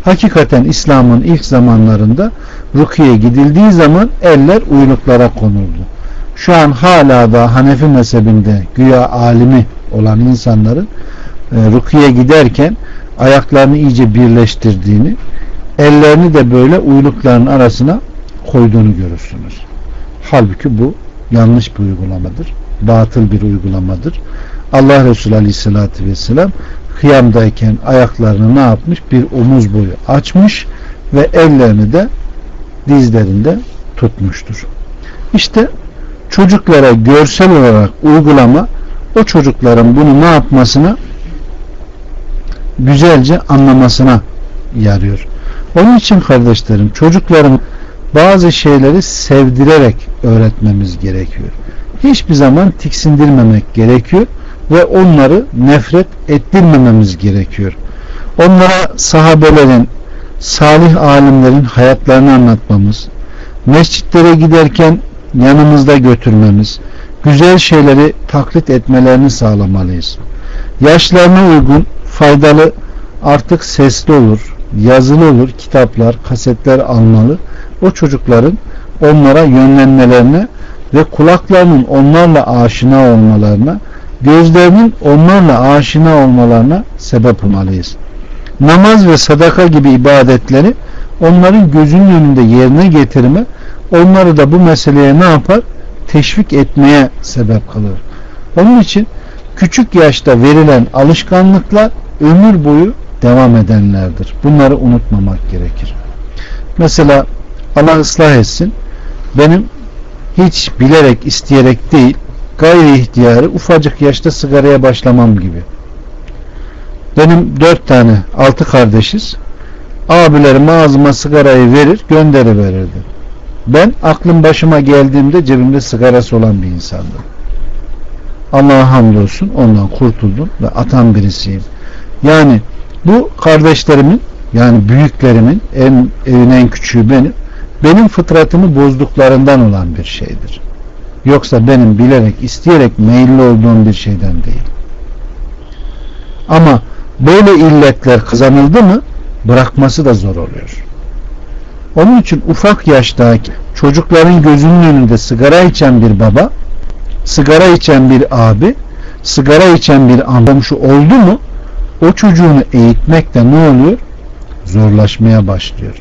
Hakikaten İslam'ın ilk zamanlarında rukiye gidildiği zaman eller uyluklara konuldu. Şu an hala da Hanefi mezhebinde güya alimi olan insanların e, rukiye giderken ayaklarını iyice birleştirdiğini ellerini de böyle uylukların arasına koyduğunu görürsünüz. Halbuki bu yanlış bir uygulamadır. Batıl bir uygulamadır. Allah Resulü Aleyhisselatü Vesselam kıyamdayken ayaklarını ne yapmış? Bir omuz boyu açmış ve ellerini de dizlerinde tutmuştur. İşte çocuklara görsel olarak uygulama o çocukların bunu ne yapmasına güzelce anlamasına yarıyor. Onun için kardeşlerim çocukların bazı şeyleri sevdirerek öğretmemiz gerekiyor. Hiçbir zaman tiksindirmemek gerekiyor ve onları nefret ettirmememiz gerekiyor. Onlara sahabelerin, salih alimlerin hayatlarını anlatmamız, mescitlere giderken yanımızda götürmemiz, güzel şeyleri taklit etmelerini sağlamalıyız. Yaşlarına uygun, faydalı, artık sesli olur, yazılı olur, kitaplar, kasetler almalı. O çocukların onlara yönlenmelerine ve kulaklarının onlarla aşina olmalarına, gözlerinin onlarla aşina olmalarına sebep olmalıyız. Namaz ve sadaka gibi ibadetleri onların gözünün önünde yerine getirme, onları da bu meseleye ne yapar? Teşvik etmeye sebep kalır. Onun için küçük yaşta verilen alışkanlıklar ömür boyu devam edenlerdir. Bunları unutmamak gerekir. Mesela Allah ıslah etsin. Benim hiç bilerek isteyerek değil gayri ihtiyarı ufacık yaşta sigaraya başlamam gibi. Benim dört tane altı kardeşiz. Abilerim ağzıma sigarayı verir gönderi verirdi. Ben aklım başıma geldiğimde cebimde sigarası olan bir insandım. Allah'a hamdolsun ondan kurtuldum ve atan birisiyim. Yani bu kardeşlerimin yani büyüklerimin en, evin en küçüğü benim benim fıtratımı bozduklarından olan bir şeydir. Yoksa benim bilerek, isteyerek meyilli olduğum bir şeyden değil. Ama böyle illetler kazanıldı mı bırakması da zor oluyor. Onun için ufak yaştaki çocukların gözünün önünde sigara içen bir baba, sigara içen bir abi, sigara içen bir amcamşı oldu mu o çocuğunu eğitmek de ne oluyor? Zorlaşmaya başlıyor.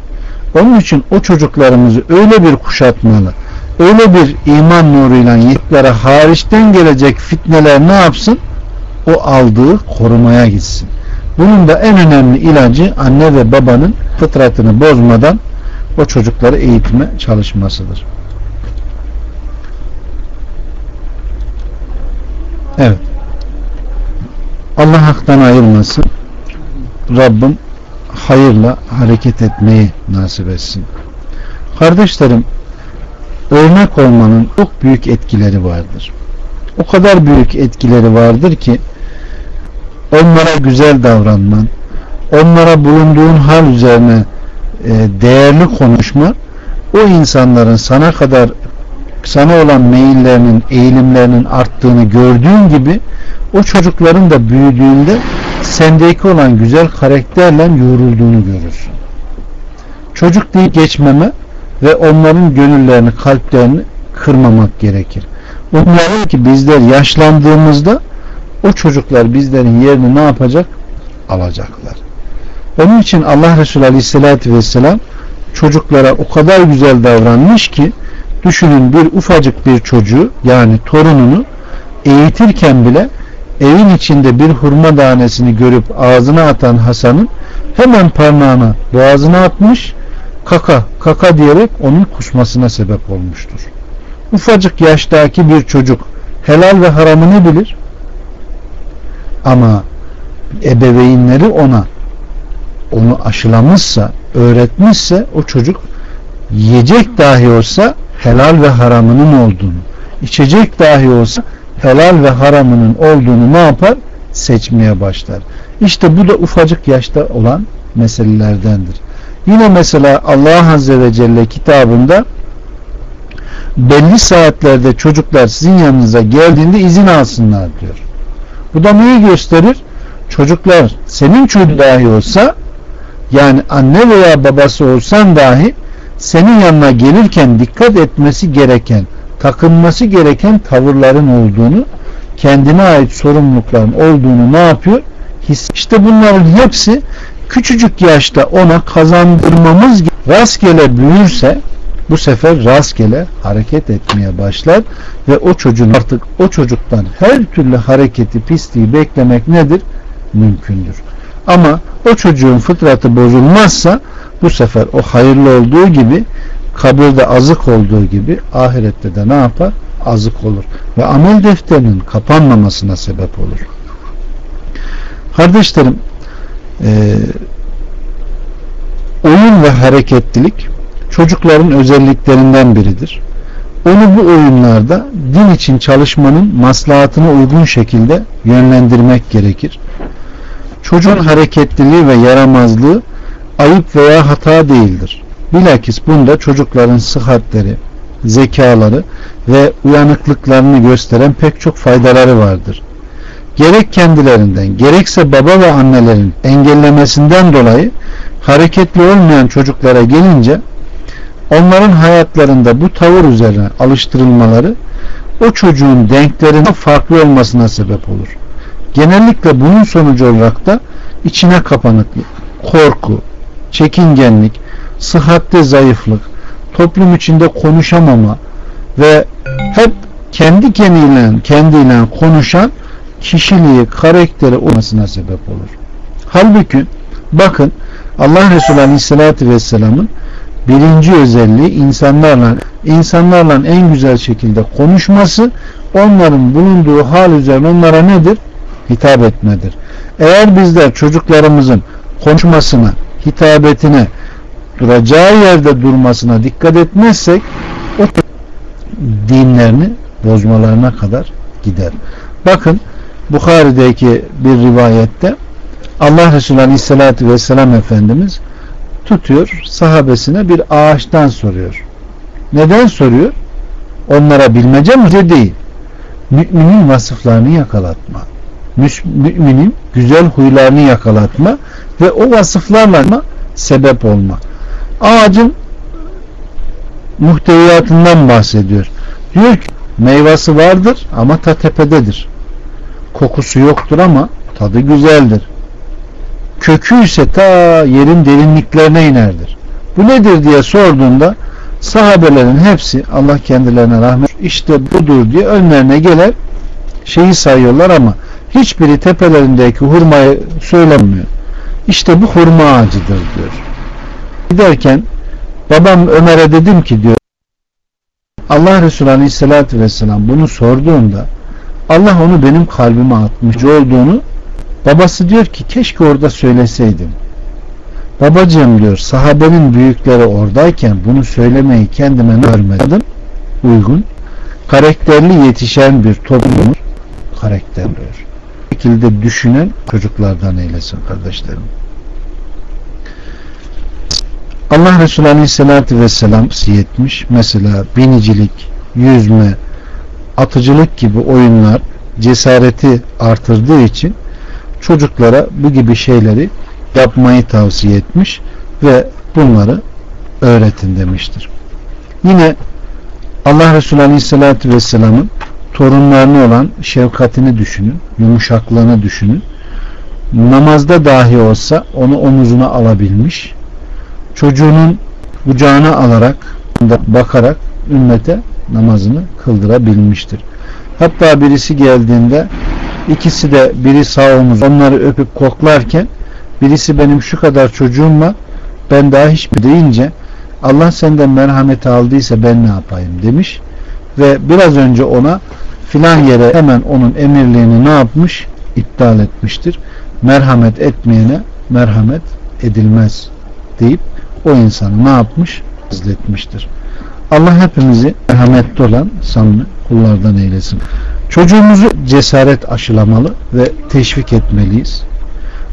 Onun için o çocuklarımızı öyle bir kuşatmalı, öyle bir iman nuruyla yiğitlere hariçten gelecek fitneler ne yapsın? O aldığı korumaya gitsin. Bunun da en önemli ilacı anne ve babanın fıtratını bozmadan o çocukları eğitime çalışmasıdır. Evet. Allah haktan ayırmasın. Rabbim hayırla hareket etmeyi nasip etsin. Kardeşlerim örnek olmanın çok büyük etkileri vardır. O kadar büyük etkileri vardır ki onlara güzel davranman, onlara bulunduğun hal üzerine e, değerli konuşma o insanların sana kadar sana olan meyillerinin, eğilimlerinin arttığını gördüğün gibi o çocukların da büyüdüğünde sendeki olan güzel karakterle yoğrulduğunu görürsün. Çocuk değil geçmeme ve onların gönüllerini, kalplerini kırmamak gerekir. Umarım ki bizler yaşlandığımızda o çocuklar bizlerin yerini ne yapacak? Alacaklar. Onun için Allah Resulü Aleyhisselatü Vesselam çocuklara o kadar güzel davranmış ki düşünün bir ufacık bir çocuğu yani torununu eğitirken bile evin içinde bir hurma tanesini görüp ağzına atan Hasan'ın hemen parmağını boğazına atmış kaka kaka diyerek onun kusmasına sebep olmuştur. Ufacık yaştaki bir çocuk helal ve haramını bilir ama ebeveynleri ona onu aşılamışsa, öğretmişse o çocuk yiyecek dahi olsa helal ve haramının olduğunu, içecek dahi olsa helal ve haramının olduğunu ne yapar? Seçmeye başlar. İşte bu da ufacık yaşta olan meselelerdendir. Yine mesela Allah Azze ve Celle kitabında belli saatlerde çocuklar sizin yanınıza geldiğinde izin alsınlar diyor. Bu da neyi gösterir? Çocuklar senin çocuğun dahi olsa yani anne veya babası olsan dahi senin yanına gelirken dikkat etmesi gereken, takınması gereken tavırların olduğunu, kendine ait sorumlulukların olduğunu ne yapıyor? İşte bunların hepsi küçücük yaşta ona kazandırmamız rastgele büyürse bu sefer rastgele hareket etmeye başlar ve o çocuğun artık o çocuktan her türlü hareketi pisliği beklemek nedir? Mümkündür. Ama o çocuğun fıtratı bozulmazsa bu sefer o hayırlı olduğu gibi kabirde azık olduğu gibi ahirette de ne yapar? Azık olur. Ve amel defterinin kapanmamasına sebep olur. Kardeşlerim e, oyun ve hareketlilik çocukların özelliklerinden biridir. Onu bu oyunlarda din için çalışmanın maslahatına uygun şekilde yönlendirmek gerekir. Çocuğun hareketliliği ve yaramazlığı ayıp veya hata değildir. Bilakis bunda çocukların sıhhatleri, zekaları ve uyanıklıklarını gösteren pek çok faydaları vardır. Gerek kendilerinden gerekse baba ve annelerin engellemesinden dolayı hareketli olmayan çocuklara gelince onların hayatlarında bu tavır üzerine alıştırılmaları o çocuğun denklerinde farklı olmasına sebep olur. Genellikle bunun sonucu olarak da içine kapanıklık, korku, çekingenlik, sıhhatte zayıflık, toplum içinde konuşamama ve hep kendi kendiyle kendiyle konuşan kişiliği, karakteri olmasına sebep olur. Halbuki bakın Allah Resulü Aleyhisselatü Vesselam'ın birinci özelliği insanlarla insanlarla en güzel şekilde konuşması onların bulunduğu hal üzerine onlara nedir? Hitap etmedir. Eğer bizler çocuklarımızın konuşmasına, hitabetine, duracağı yerde durmasına dikkat etmezsek o dinlerini bozmalarına kadar gider. Bakın Bukhari'deki bir rivayette Allah Resulü Aleyhisselatü Vesselam Efendimiz tutuyor sahabesine bir ağaçtan soruyor. Neden soruyor? Onlara bilmece mi değil. Müminin vasıflarını yakalatma. Müminin güzel huylarını yakalatma ve o vasıflarla sebep olma. Ağacın muhteviyatından bahsediyor. Diyor ki meyvesi vardır ama ta tepededir. Kokusu yoktur ama tadı güzeldir kökü ise ta yerin derinliklerine inerdir. Bu nedir diye sorduğunda sahabelerin hepsi Allah kendilerine rahmet işte budur diye önlerine gelir şeyi sayıyorlar ama hiçbiri tepelerindeki hurmayı söylemiyor. İşte bu hurma ağacıdır diyor. Giderken babam Ömer'e dedim ki diyor Allah Resulü Aleyhisselatü Vesselam bunu sorduğunda Allah onu benim kalbime atmış olduğunu Babası diyor ki keşke orada söyleseydim. Babacığım diyor sahabenin büyükleri oradayken bunu söylemeyi kendime görmedim. Uygun. Karakterli yetişen bir toplumur. Karakterli diyor. Bu şekilde düşünen çocuklardan eylesin kardeşlerim. Allah Resulü Aleyhisselatü Vesselam etmiş. Mesela binicilik, yüzme, atıcılık gibi oyunlar cesareti artırdığı için çocuklara bu gibi şeyleri yapmayı tavsiye etmiş ve bunları öğretin demiştir. Yine Allah Resulü Aleyhisselatü Vesselam'ın torunlarını olan şefkatini düşünün, yumuşaklığını düşünün. namazda dahi olsa onu omuzuna alabilmiş. Çocuğunun kucağına alarak bakarak ümmete namazını kıldırabilmiştir. Hatta birisi geldiğinde ikisi de biri sağ omuz onları öpüp koklarken birisi benim şu kadar çocuğum var ben daha hiçbir deyince Allah senden merhameti aldıysa ben ne yapayım demiş ve biraz önce ona filan yere hemen onun emirliğini ne yapmış? iptal etmiştir. Merhamet etmeyene merhamet edilmez deyip o insanı ne yapmış? izletmiştir. Allah hepimizi merhametli olan samimi kullardan eylesin. Çocuğumuzu cesaret aşılamalı ve teşvik etmeliyiz.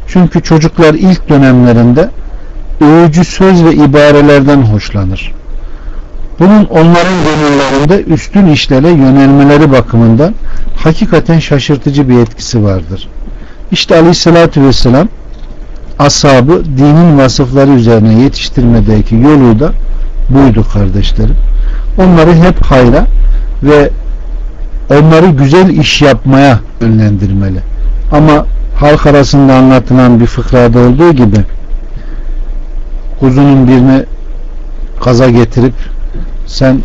Çünkü çocuklar ilk dönemlerinde övücü söz ve ibarelerden hoşlanır. Bunun onların gönüllerinde üstün işlere yönelmeleri bakımından hakikaten şaşırtıcı bir etkisi vardır. İşte Aleyhisselatü Vesselam ashabı dinin vasıfları üzerine yetiştirmedeki yolu da buydu kardeşlerim. Onları hep hayra ve onları güzel iş yapmaya yönlendirmeli. Ama halk arasında anlatılan bir fıkrada olduğu gibi kuzunun birini kaza getirip sen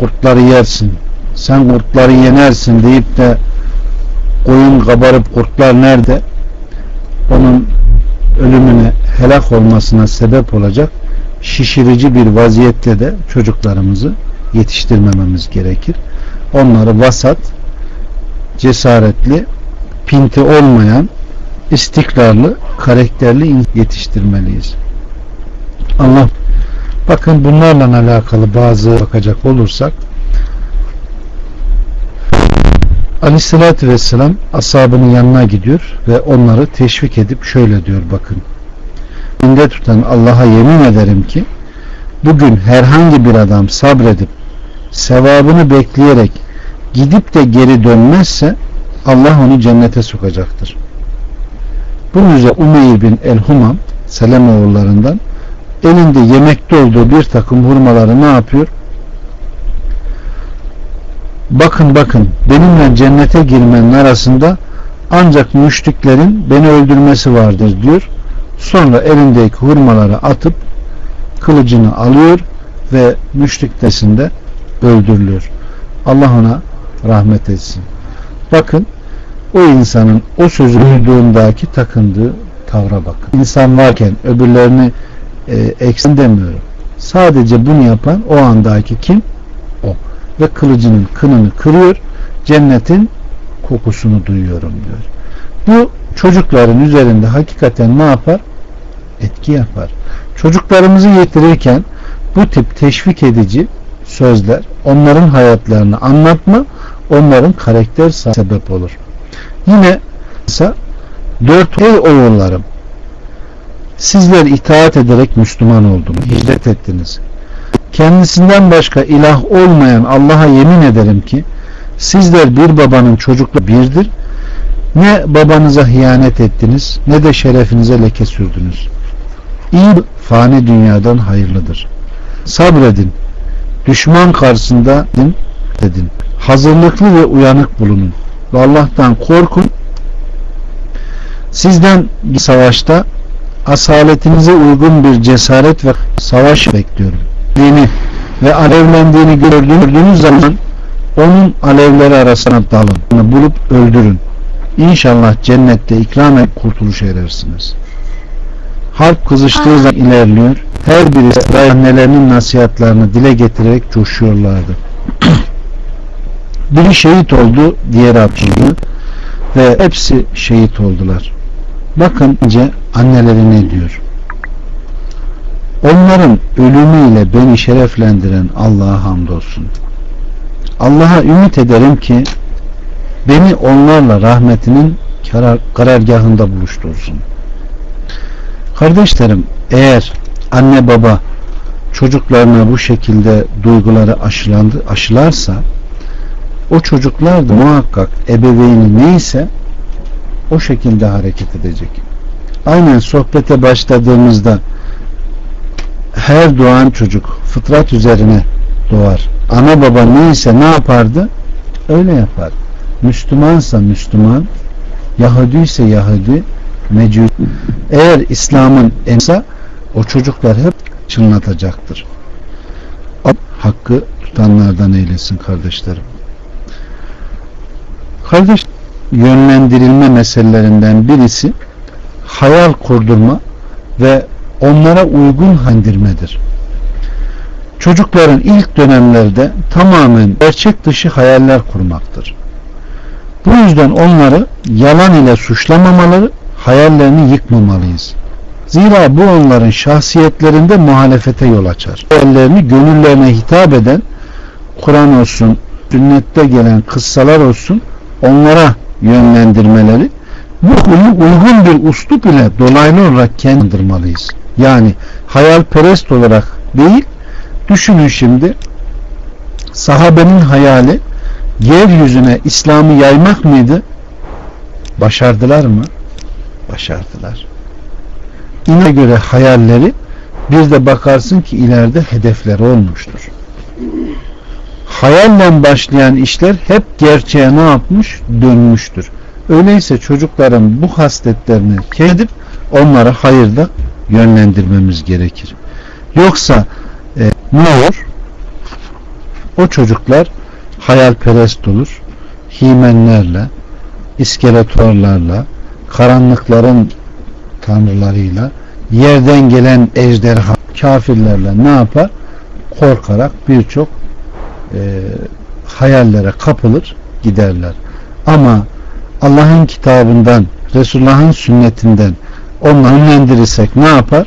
kurtları yersin sen kurtları yenersin deyip de koyun kabarıp kurtlar nerede onun ölümüne helak olmasına sebep olacak şişirici bir vaziyette de çocuklarımızı yetiştirmememiz gerekir. Onları vasat, cesaretli, pinti olmayan, istikrarlı, karakterli yetiştirmeliyiz. Allah bakın bunlarla alakalı bazı bakacak olursak Aleyhissalatü Vesselam ashabının yanına gidiyor ve onları teşvik edip şöyle diyor bakın elinde tutan Allah'a yemin ederim ki bugün herhangi bir adam sabredip sevabını bekleyerek gidip de geri dönmezse Allah onu cennete sokacaktır. Bunun üzerine Umeyr bin El-Humam Selemoğullarından elinde yemekte olduğu bir takım hurmaları ne yapıyor? Bakın bakın benimle cennete girmenin arasında ancak müşriklerin beni öldürmesi vardır diyor Sonra elindeki hurmaları atıp kılıcını alıyor ve müşrik desinde öldürülüyor. Allah ona rahmet etsin. Bakın o insanın o sözü duyduğundaki takındığı tavra bakın. İnsan varken öbürlerini e, eksin demiyorum. Sadece bunu yapan o andaki kim? O. Ve kılıcının kınını kırıyor. Cennetin kokusunu duyuyorum diyor. Bu çocukların üzerinde hakikaten ne yapar? etki yapar. Çocuklarımızı yetirirken bu tip teşvik edici sözler onların hayatlarını anlatma onların karakter sebep olur. Yine ise dört ey oğullarım sizler itaat ederek Müslüman oldunuz. Hicret ettiniz. Kendisinden başka ilah olmayan Allah'a yemin ederim ki sizler bir babanın çocukları birdir. Ne babanıza hıyanet ettiniz ne de şerefinize leke sürdünüz. İyi fani dünyadan hayırlıdır. Sabredin. Düşman karşısında dedin. Hazırlıklı ve uyanık bulunun. Ve Allah'tan korkun. Sizden savaşta asaletinize uygun bir cesaret ve savaş bekliyorum. Dini ve alevlendiğini gördüğünüz zaman onun alevleri arasına dalın. Bulup öldürün. İnşallah cennette ikram et kurtuluş erersiniz. Harp kızıştığı zaman ilerliyor. Her birisi annelerinin nasihatlarını dile getirerek coşuyorlardı. Biri şehit oldu, diğeri atıldı ve hepsi şehit oldular. Bakın önce anneleri ne diyor? Onların ölümüyle beni şereflendiren Allah'a hamdolsun. Allah'a ümit ederim ki beni onlarla rahmetinin karargahında buluştursun. Kardeşlerim eğer anne baba çocuklarına bu şekilde duyguları aşılandı, aşılarsa o çocuklar da muhakkak ebeveyni neyse o şekilde hareket edecek. Aynen sohbete başladığımızda her doğan çocuk fıtrat üzerine doğar. Ana baba neyse ne yapardı? Öyle yapar. Müslümansa Müslüman, Yahudi ise Yahudi, mecus. Eğer İslam'ın emsa o çocuklar hep çınlatacaktır. Hakkı tutanlardan eylesin kardeşlerim. Kardeş yönlendirilme meselelerinden birisi hayal kurdurma ve onlara uygun handirmedir. Çocukların ilk dönemlerde tamamen gerçek dışı hayaller kurmaktır. Bu yüzden onları yalan ile suçlamamaları, hayallerini yıkmamalıyız. Zira bu onların şahsiyetlerinde muhalefete yol açar. Hayallerini gönüllerine hitap eden Kur'an olsun, sünnette gelen kıssalar olsun onlara yönlendirmeleri bu uygun bir uslup ile dolaylı olarak kendindırmalıyız. Yani hayalperest olarak değil, düşünün şimdi sahabenin hayali yeryüzüne İslam'ı yaymak mıydı? Başardılar mı? Başardılar. İne göre hayalleri bir de bakarsın ki ileride hedefleri olmuştur. Hayalle başlayan işler hep gerçeğe ne yapmış? Dönmüştür. Öyleyse çocukların bu hasletlerini keşfedip onları hayırda yönlendirmemiz gerekir. Yoksa e, ne olur? O çocuklar hayalperest olur. Himenlerle, iskeletorlarla, karanlıkların tanrılarıyla, yerden gelen ejderha kafirlerle ne yapar? Korkarak birçok e, hayallere kapılır giderler. Ama Allah'ın kitabından, Resulullah'ın sünnetinden onları yönlendirirsek ne yapar?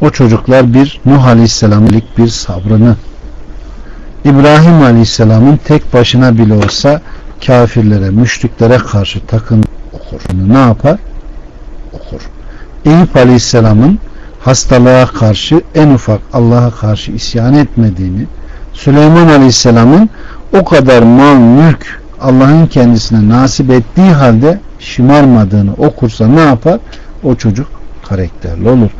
O çocuklar bir Nuh Aleyhisselam'lık bir sabrını İbrahim Aleyhisselam'ın tek başına bile olsa kafirlere, müşriklere karşı takın okur. Ne yapar? Okur. Eyüp Aleyhisselam'ın hastalığa karşı en ufak Allah'a karşı isyan etmediğini, Süleyman Aleyhisselam'ın o kadar mal, mülk Allah'ın kendisine nasip ettiği halde şımarmadığını okursa ne yapar? O çocuk karakterli olur.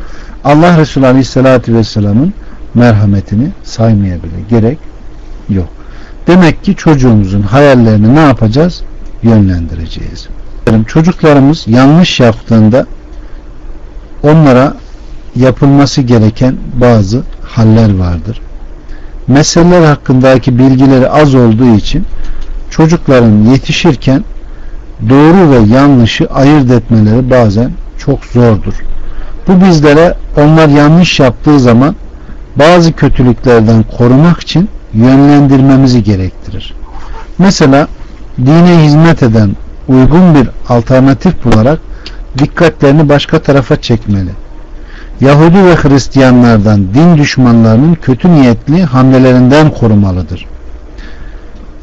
Allah Resulü Aleyhisselatü Vesselam'ın merhametini saymaya bile gerek yok. Demek ki çocuğumuzun hayallerini ne yapacağız? Yönlendireceğiz. Çocuklarımız yanlış yaptığında onlara yapılması gereken bazı haller vardır. Meseleler hakkındaki bilgileri az olduğu için çocukların yetişirken doğru ve yanlışı ayırt etmeleri bazen çok zordur. Bu bizlere onlar yanlış yaptığı zaman bazı kötülüklerden korumak için yönlendirmemizi gerektirir. Mesela dine hizmet eden uygun bir alternatif bularak dikkatlerini başka tarafa çekmeli. Yahudi ve Hristiyanlardan din düşmanlarının kötü niyetli hamlelerinden korumalıdır.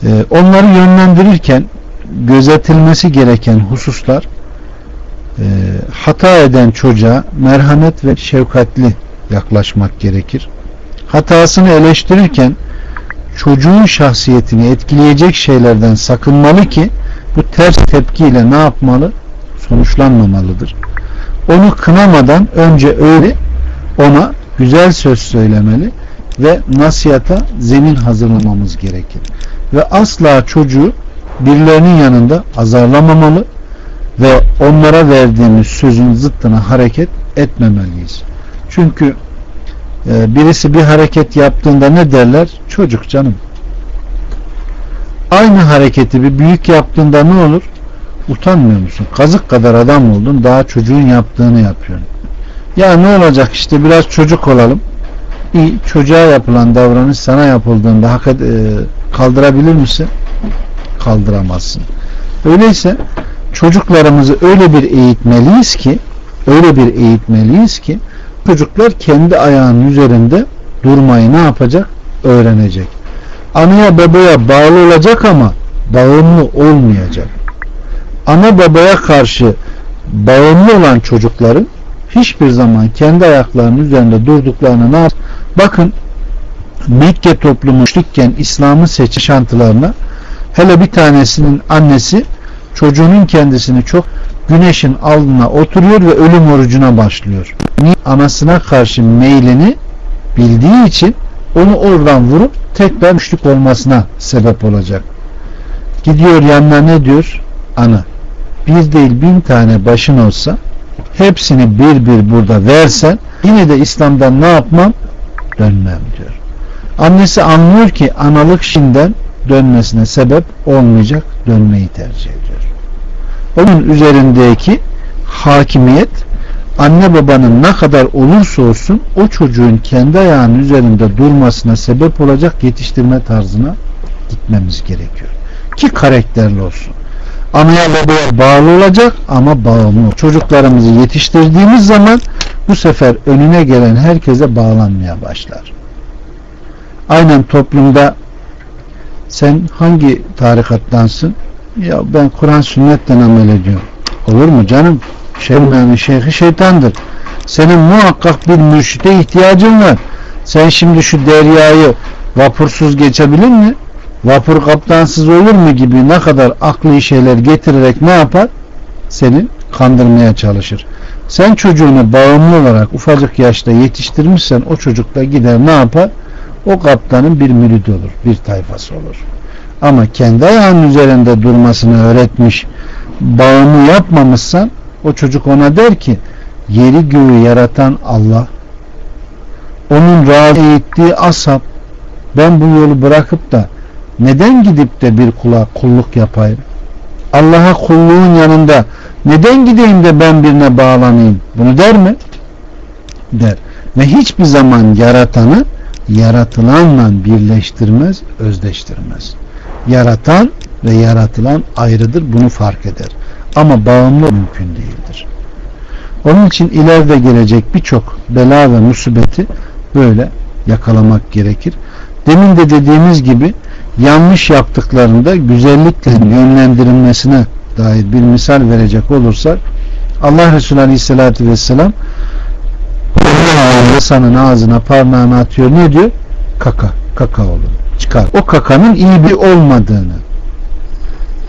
Ee, onları yönlendirirken gözetilmesi gereken hususlar e, hata eden çocuğa merhamet ve şefkatli yaklaşmak gerekir. Hatasını eleştirirken çocuğun şahsiyetini etkileyecek şeylerden sakınmalı ki bu ters tepkiyle ne yapmalı? Sonuçlanmamalıdır. Onu kınamadan önce öyle ona güzel söz söylemeli ve nasihata zemin hazırlamamız gerekir. Ve asla çocuğu birilerinin yanında azarlamamalı ve onlara verdiğimiz sözün zıttına hareket etmemeliyiz. Çünkü e, birisi bir hareket yaptığında ne derler? Çocuk canım. Aynı hareketi bir büyük yaptığında ne olur? Utanmıyor musun? Kazık kadar adam oldun daha çocuğun yaptığını yapıyorsun. Ya ne olacak işte biraz çocuk olalım. İyi, çocuğa yapılan davranış sana yapıldığında hak e, kaldırabilir misin? Kaldıramazsın. Öyleyse çocuklarımızı öyle bir eğitmeliyiz ki öyle bir eğitmeliyiz ki çocuklar kendi ayağının üzerinde durmayı ne yapacak? Öğrenecek. Anaya babaya bağlı olacak ama bağımlı olmayacak. Ana babaya karşı bağımlı olan çocukların hiçbir zaman kendi ayaklarının üzerinde durduklarını ne Bakın Mekke toplumu müşrikken İslam'ı seçiş şantılarına hele bir tanesinin annesi çocuğunun kendisini çok güneşin alnına oturuyor ve ölüm orucuna başlıyor. Anasına karşı meylini bildiği için onu oradan vurup tekrar müşrik olmasına sebep olacak. Gidiyor yanına ne diyor? Ana bir değil bin tane başın olsa hepsini bir bir burada versen yine de İslam'dan ne yapmam? Dönmem diyor. Annesi anlıyor ki analık şimdiden dönmesine sebep olmayacak dönmeyi tercih ediyor. Onun üzerindeki hakimiyet anne babanın ne kadar olursa olsun o çocuğun kendi ayağının üzerinde durmasına sebep olacak yetiştirme tarzına gitmemiz gerekiyor. Ki karakterli olsun. Anaya babaya bağlı olacak ama bağımlı. Çocuklarımızı yetiştirdiğimiz zaman bu sefer önüne gelen herkese bağlanmaya başlar. Aynen toplumda sen hangi tarikattansın? Ya ben Kur'an sünnetten amel ediyorum. Olur mu canım? Şermenin şeyhi şeytandır. Senin muhakkak bir mürşide ihtiyacın var. Sen şimdi şu deryayı vapursuz geçebilir mi? Vapur kaptansız olur mu gibi ne kadar aklı şeyler getirerek ne yapar? Seni kandırmaya çalışır. Sen çocuğunu bağımlı olarak ufacık yaşta yetiştirmişsen o çocuk da gider ne yapar? O kaptanın bir müridi olur, bir tayfası olur. Ama kendi ayağının üzerinde durmasını öğretmiş, bağımlı yapmamışsan o çocuk ona der ki yeri göğü yaratan Allah onun razı ettiği asap ben bu yolu bırakıp da neden gidip de bir kula kulluk yapayım? Allah'a kulluğun yanında neden gideyim de ben birine bağlanayım? Bunu der mi? Der. Ve hiçbir zaman yaratanı yaratılanla birleştirmez, özdeştirmez. Yaratan ve yaratılan ayrıdır. Bunu fark eder. Ama bağımlı mümkün değildir. Onun için ileride gelecek birçok bela ve musibeti böyle yakalamak gerekir. Demin de dediğimiz gibi yanlış yaptıklarında güzellikle yönlendirilmesine dair bir misal verecek olursak Allah Resulü Aleyhisselatü Vesselam insanın ağzına parmağını atıyor ne diyor? Kaka, kaka olur. Çıkar. O kakanın iyi bir olmadığını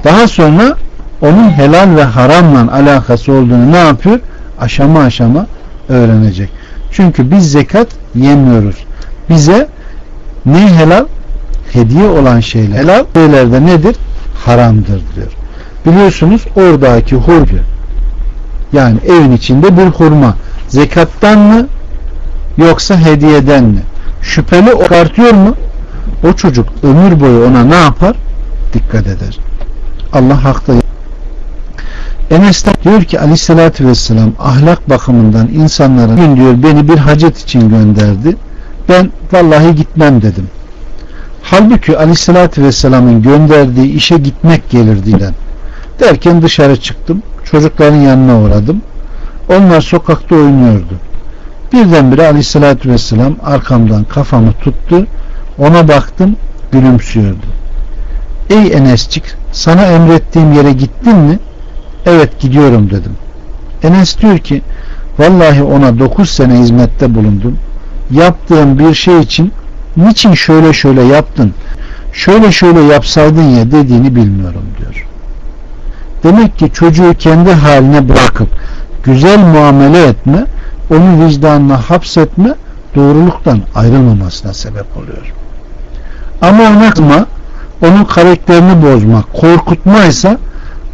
daha sonra onun helal ve haramla alakası olduğunu ne yapıyor? Aşama aşama öğrenecek. Çünkü biz zekat yemiyoruz. Bize ne helal? Hediye olan şeyler. Helal şeylerde nedir? Haramdır diyor. Biliyorsunuz oradaki hurma yani evin içinde bir hurma zekattan mı yoksa hediyeden mi? Şüpheli çıkartıyor mu? O çocuk ömür boyu ona ne yapar? Dikkat eder. Allah haklı. Enes diyor ki aleyhissalatü vesselam ahlak bakımından insanların gün diyor beni bir hacet için gönderdi. Ben vallahi gitmem dedim. Halbuki aleyhissalatü vesselamın gönderdiği işe gitmek gelirdi den. Derken dışarı çıktım. Çocukların yanına uğradım. Onlar sokakta oynuyordu. Birdenbire aleyhissalatü vesselam arkamdan kafamı tuttu. Ona baktım gülümsüyordu. Ey Enescik sana emrettiğim yere gittin mi? Evet gidiyorum dedim. Enes diyor ki vallahi ona 9 sene hizmette bulundum. Yaptığım bir şey için niçin şöyle şöyle yaptın şöyle şöyle yapsaydın ya dediğini bilmiyorum diyor. Demek ki çocuğu kendi haline bırakıp güzel muamele etme onu vicdanına hapsetme doğruluktan ayrılmamasına sebep oluyor. Ama ona onun karakterini bozmak, korkutmaysa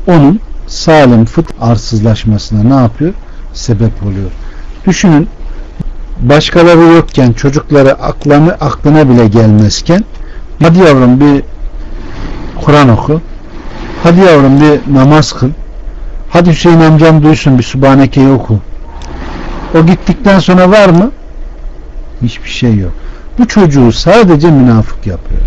onun salim fıt arsızlaşmasına ne yapıyor? Sebep oluyor. Düşünün başkaları yokken çocukları aklını, aklına bile gelmezken hadi yavrum bir Kur'an oku hadi yavrum bir namaz kıl hadi Hüseyin amcam duysun bir Subhaneke'yi oku o gittikten sonra var mı? hiçbir şey yok. Bu çocuğu sadece münafık yapıyor.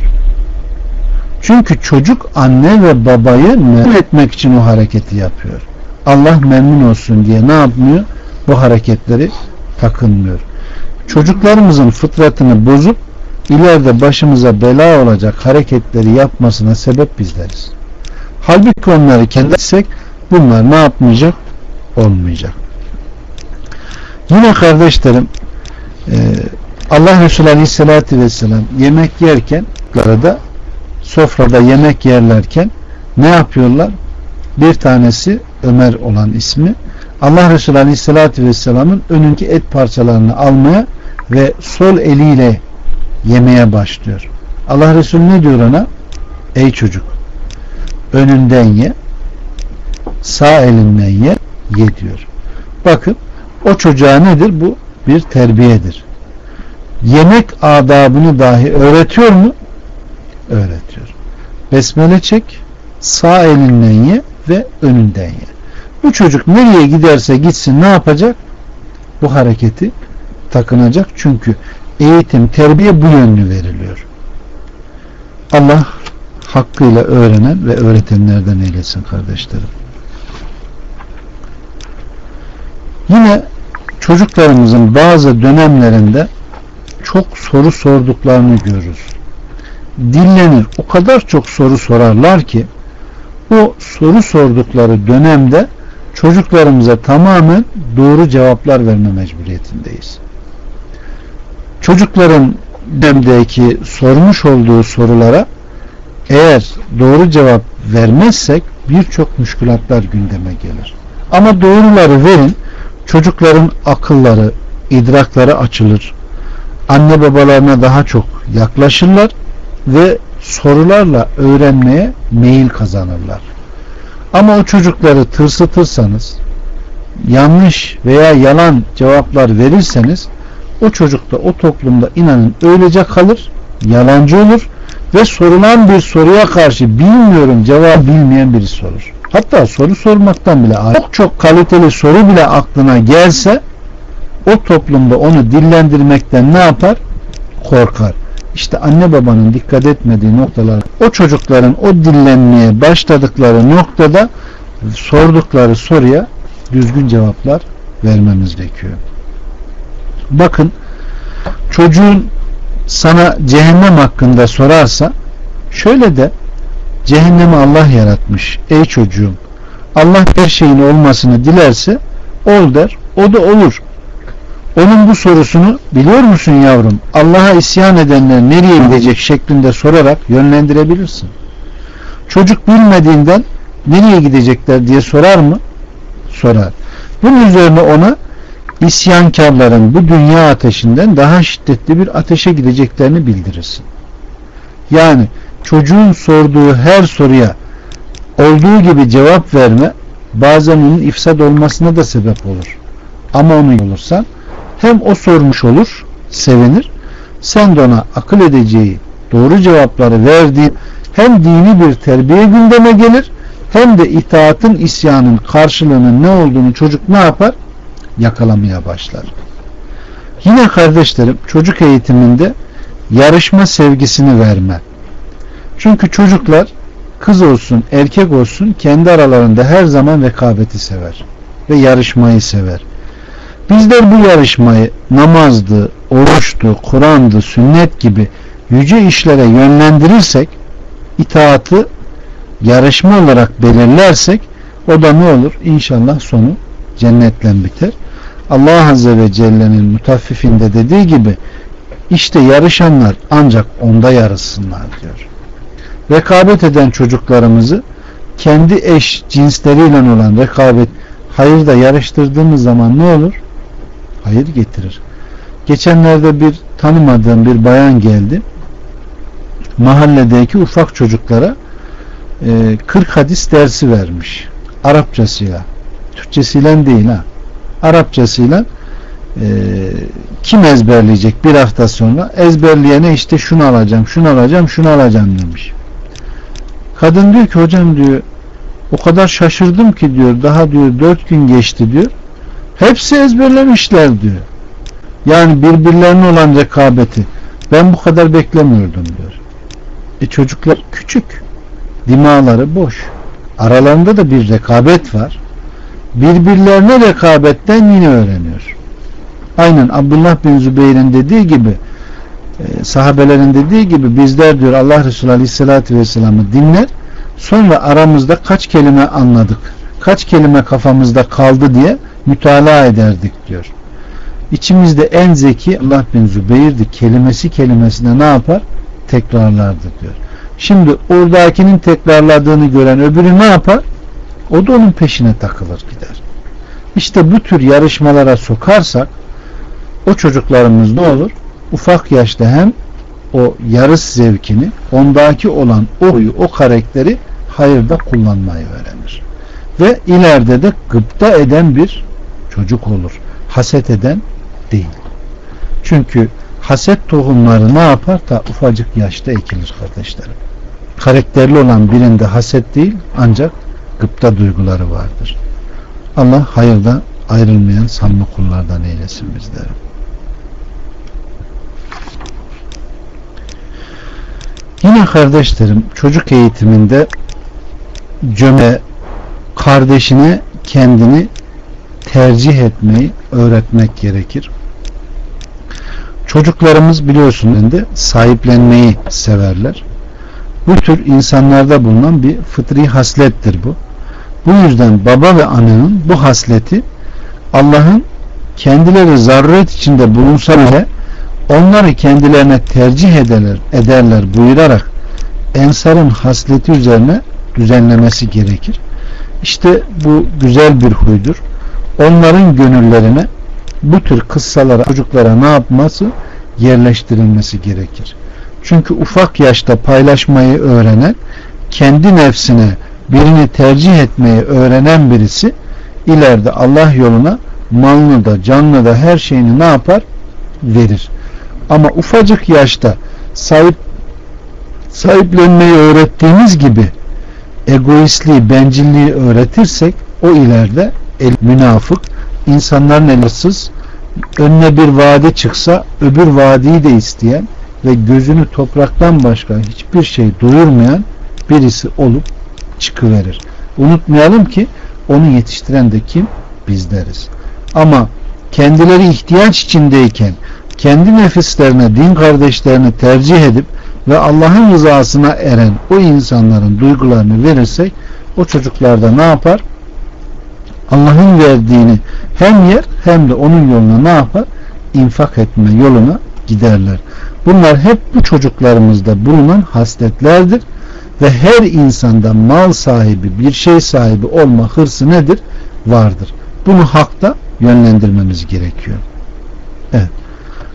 Çünkü çocuk anne ve babayı memnun etmek için o hareketi yapıyor. Allah memnun olsun diye ne yapmıyor? Bu hareketleri takınmıyor. Çocuklarımızın fıtratını bozup ileride başımıza bela olacak hareketleri yapmasına sebep bizleriz. Halbuki onları kendisek bunlar ne yapmayacak? Olmayacak. Yine kardeşlerim Allah Resulü Aleyhisselatü Vesselam yemek yerken da sofrada yemek yerlerken ne yapıyorlar? Bir tanesi Ömer olan ismi Allah Resulü Aleyhisselatü Vesselam'ın önündeki et parçalarını almaya ve sol eliyle yemeye başlıyor. Allah Resulü ne diyor ona? Ey çocuk önünden ye sağ elinden ye ye diyor. Bakın o çocuğa nedir? Bu bir terbiyedir. Yemek adabını dahi öğretiyor mu? Öğretiyor. Besmele çek, sağ elinden ye ve önünden ye. Bu çocuk nereye giderse gitsin ne yapacak? Bu hareketi takınacak. Çünkü eğitim, terbiye bu yönlü veriliyor. Allah hakkıyla öğrenen ve öğretenlerden eylesin kardeşlerim. Yine çocuklarımızın bazı dönemlerinde çok soru sorduklarını görürüz. Dinlenir. O kadar çok soru sorarlar ki o soru sordukları dönemde çocuklarımıza tamamen doğru cevaplar verme mecburiyetindeyiz. Çocukların demdeki sormuş olduğu sorulara eğer doğru cevap vermezsek birçok müşkülatlar gündeme gelir. Ama doğruları verin, çocukların akılları, idrakları açılır. Anne babalarına daha çok yaklaşırlar ve sorularla öğrenmeye meyil kazanırlar. Ama o çocukları tırsıtırsanız, yanlış veya yalan cevaplar verirseniz o çocuk da o toplumda inanın öylece kalır, yalancı olur ve sorulan bir soruya karşı bilmiyorum cevap bilmeyen biri sorur. Hatta soru sormaktan bile çok çok kaliteli soru bile aklına gelse o toplumda onu dillendirmekten ne yapar? Korkar. İşte anne babanın dikkat etmediği noktalar o çocukların o dillenmeye başladıkları noktada sordukları soruya düzgün cevaplar vermemiz gerekiyor. Bakın çocuğun sana cehennem hakkında sorarsa şöyle de cehennemi Allah yaratmış. Ey çocuğum Allah her şeyin olmasını dilerse ol der. O da olur. Onun bu sorusunu biliyor musun yavrum? Allah'a isyan edenler nereye gidecek şeklinde sorarak yönlendirebilirsin. Çocuk bilmediğinden nereye gidecekler diye sorar mı? Sorar. Bunun üzerine ona isyankarların bu dünya ateşinden daha şiddetli bir ateşe gideceklerini bildirirsin. Yani çocuğun sorduğu her soruya olduğu gibi cevap verme bazen onun ifsad olmasına da sebep olur. Ama onu olursan hem o sormuş olur, sevinir. Sen de ona akıl edeceği doğru cevapları verdiği hem dini bir terbiye gündeme gelir hem de itaatın isyanın karşılığının ne olduğunu çocuk ne yapar? Yakalamaya başlar. Yine kardeşlerim çocuk eğitiminde yarışma sevgisini verme. Çünkü çocuklar kız olsun erkek olsun kendi aralarında her zaman rekabeti sever ve yarışmayı sever. Bizler bu yarışmayı namazdı, oruçtu, Kur'an'dı, sünnet gibi yüce işlere yönlendirirsek, itaatı yarışma olarak belirlersek o da ne olur? İnşallah sonu cennetle biter. Allah Azze ve Celle'nin mutaffifinde dediği gibi işte yarışanlar ancak onda yarışsınlar diyor. Rekabet eden çocuklarımızı kendi eş cinsleriyle olan rekabet hayırda yarıştırdığımız zaman ne olur? Hayır getirir. Geçenlerde bir tanımadığım bir bayan geldi. Mahalledeki ufak çocuklara e, 40 hadis dersi vermiş. Arapçasıyla. Türkçesiyle değil ha. Arapçasıyla e, kim ezberleyecek bir hafta sonra ezberleyene işte şunu alacağım, şunu alacağım, şunu alacağım demiş. Kadın diyor ki hocam diyor o kadar şaşırdım ki diyor daha diyor dört gün geçti diyor Hepsi ezberlemişler diyor. Yani birbirlerine olan rekabeti ben bu kadar beklemiyordum diyor. E çocuklar küçük. Dimaları boş. Aralarında da bir rekabet var. Birbirlerine rekabetten yine öğreniyor. Aynen Abdullah bin Zübeyir'in dediği gibi e, sahabelerin dediği gibi bizler diyor Allah Resulü Aleyhisselatü Vesselam'ı dinler sonra aramızda kaç kelime anladık kaç kelime kafamızda kaldı diye mütalaa ederdik diyor. İçimizde en zeki Allah bin Zübeyir'di. Kelimesi kelimesine ne yapar? Tekrarlardı diyor. Şimdi oradakinin tekrarladığını gören öbürü ne yapar? O da onun peşine takılır gider. İşte bu tür yarışmalara sokarsak o çocuklarımız ne olur? Ufak yaşta hem o yarış zevkini, ondaki olan o huyu, o karakteri hayırda kullanmayı öğrenir. Ve ileride de gıpta eden bir çocuk olur. Haset eden değil. Çünkü haset tohumları ne yapar da ufacık yaşta ekilir kardeşlerim. Karakterli olan birinde haset değil ancak gıpta duyguları vardır. Allah hayırda ayrılmayan samimi kullardan eylesin bizleri. Yine kardeşlerim çocuk eğitiminde cöme kardeşine kendini tercih etmeyi öğretmek gerekir. Çocuklarımız biliyorsunuz de sahiplenmeyi severler. Bu tür insanlarda bulunan bir fıtri haslettir bu. Bu yüzden baba ve annenin bu hasleti Allah'ın kendileri zaruret içinde bulunsa bile onları kendilerine tercih ederler, ederler buyurarak ensarın hasleti üzerine düzenlemesi gerekir. İşte bu güzel bir huydur. Onların gönüllerine bu tür kıssalara çocuklara ne yapması? Yerleştirilmesi gerekir. Çünkü ufak yaşta paylaşmayı öğrenen, kendi nefsine birini tercih etmeyi öğrenen birisi ileride Allah yoluna malını da canını da her şeyini ne yapar? Verir. Ama ufacık yaşta sahip sahiplenmeyi öğrettiğimiz gibi egoistliği, bencilliği öğretirsek o ileride el, münafık, insanların elarsız önüne bir vade çıksa öbür vadiyi de isteyen ve gözünü topraktan başka hiçbir şey duyurmayan birisi olup çıkıverir. Unutmayalım ki onu yetiştiren de kim? Bizleriz. Ama kendileri ihtiyaç içindeyken kendi nefislerine, din kardeşlerini tercih edip ve Allah'ın rızasına eren o insanların duygularını verirsek o çocuklarda ne yapar? Allah'ın verdiğini hem yer hem de onun yoluna ne yapar? İnfak etme yoluna giderler. Bunlar hep bu çocuklarımızda bulunan hasletlerdir ve her insanda mal sahibi, bir şey sahibi olma hırsı nedir? Vardır. Bunu hakta yönlendirmemiz gerekiyor. Evet.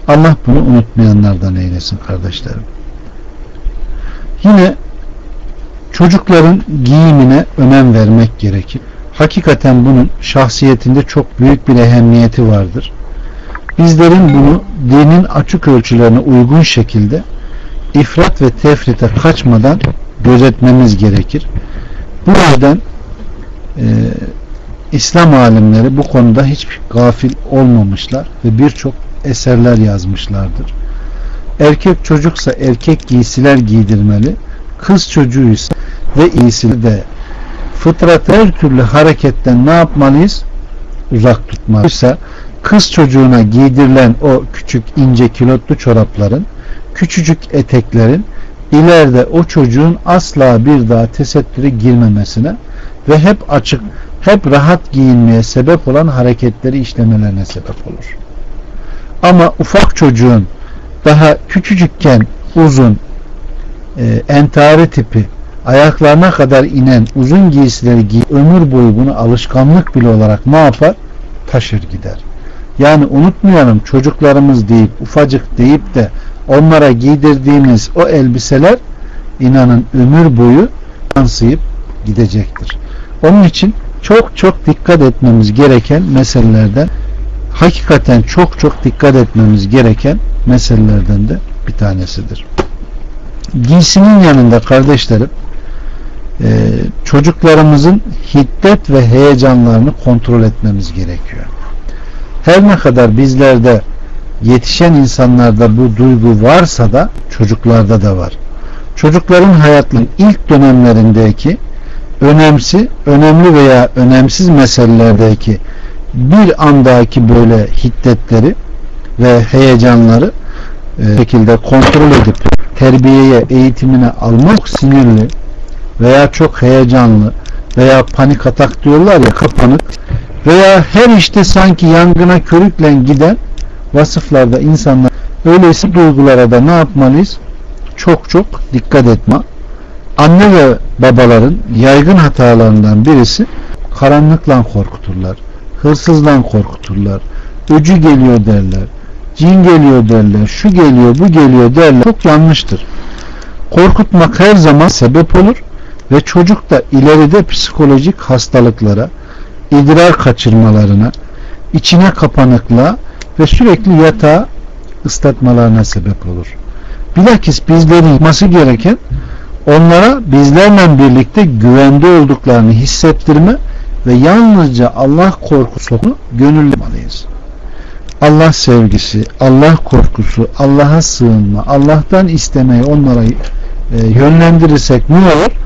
Allah bunu unutmayanlardan eylesin kardeşlerim. Yine çocukların giyimine önem vermek gerekir. Hakikaten bunun şahsiyetinde çok büyük bir ehemmiyeti vardır. Bizlerin bunu dinin açık ölçülerine uygun şekilde ifrat ve tefrite kaçmadan gözetmemiz gerekir. Bu yüzden e, İslam alimleri bu konuda hiç gafil olmamışlar ve birçok eserler yazmışlardır. Erkek çocuksa erkek giysiler giydirmeli, kız çocuğuysa ve iyisi de fıtrat her türlü hareketten ne yapmalıyız? Uzak tutmalıyız. Kız çocuğuna giydirilen o küçük ince kilotlu çorapların, küçücük eteklerin ileride o çocuğun asla bir daha tesettüre girmemesine ve hep açık, hep rahat giyinmeye sebep olan hareketleri işlemelerine sebep olur. Ama ufak çocuğun daha küçücükken uzun e, entari tipi ayaklarına kadar inen uzun giysileri giy ömür boyu bunu alışkanlık bile olarak ne yapar? Taşır gider. Yani unutmayalım çocuklarımız deyip ufacık deyip de onlara giydirdiğimiz o elbiseler inanın ömür boyu yansıyıp gidecektir. Onun için çok çok dikkat etmemiz gereken meselelerden hakikaten çok çok dikkat etmemiz gereken meselelerden de bir tanesidir. Giysinin yanında kardeşlerim e, çocuklarımızın hiddet ve heyecanlarını kontrol etmemiz gerekiyor. Her ne kadar bizlerde yetişen insanlarda bu duygu varsa da çocuklarda da var. Çocukların hayatının ilk dönemlerindeki önemsi, önemli veya önemsiz meselelerdeki bir andaki böyle hiddetleri ve heyecanları e, şekilde kontrol edip terbiyeye, eğitimine almak sinirli veya çok heyecanlı veya panik atak diyorlar ya kapanık veya her işte sanki yangına körükle giden vasıflarda insanlar öyleyse duygulara da ne yapmalıyız? Çok çok dikkat etme. Anne ve babaların yaygın hatalarından birisi karanlıkla korkuturlar hırsızdan korkuturlar. Öcü geliyor derler. Cin geliyor derler. Şu geliyor, bu geliyor derler. Çok yanlıştır. Korkutmak her zaman sebep olur ve çocuk da ileride psikolojik hastalıklara, idrar kaçırmalarına, içine kapanıklığa ve sürekli yatağa ıslatmalarına sebep olur. Bilakis bizlerin yapması gereken onlara bizlerle birlikte güvende olduklarını hissettirme ve yalnızca Allah korkusunu gönüllemalıyız. Allah sevgisi, Allah korkusu, Allah'a sığınma, Allah'tan istemeyi onlara e, yönlendirirsek ne olur?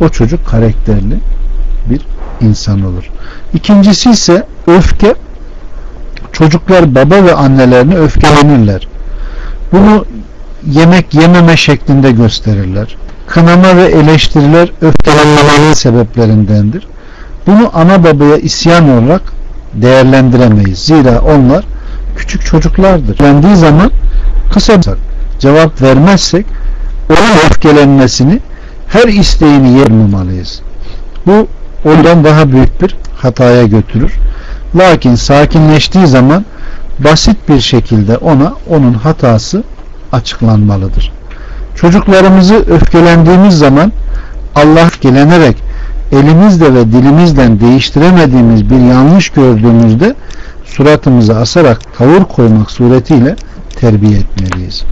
O çocuk karakterli bir insan olur. İkincisi ise öfke. Çocuklar baba ve annelerine öfkelenirler. Bunu yemek yememe şeklinde gösterirler. Kınama ve eleştiriler öfkelenmelerinin sebeplerindendir. Bunu ana babaya isyan olarak değerlendiremeyiz. Zira onlar küçük çocuklardır. Yendiği zaman kısa cevap vermezsek onun öfkelenmesini her isteğini yermemalıyız. Bu ondan daha büyük bir hataya götürür. Lakin sakinleştiği zaman basit bir şekilde ona onun hatası açıklanmalıdır. Çocuklarımızı öfkelendiğimiz zaman Allah öfkelenerek elimizle ve dilimizden değiştiremediğimiz bir yanlış gördüğümüzde suratımızı asarak tavır koymak suretiyle terbiye etmeliyiz.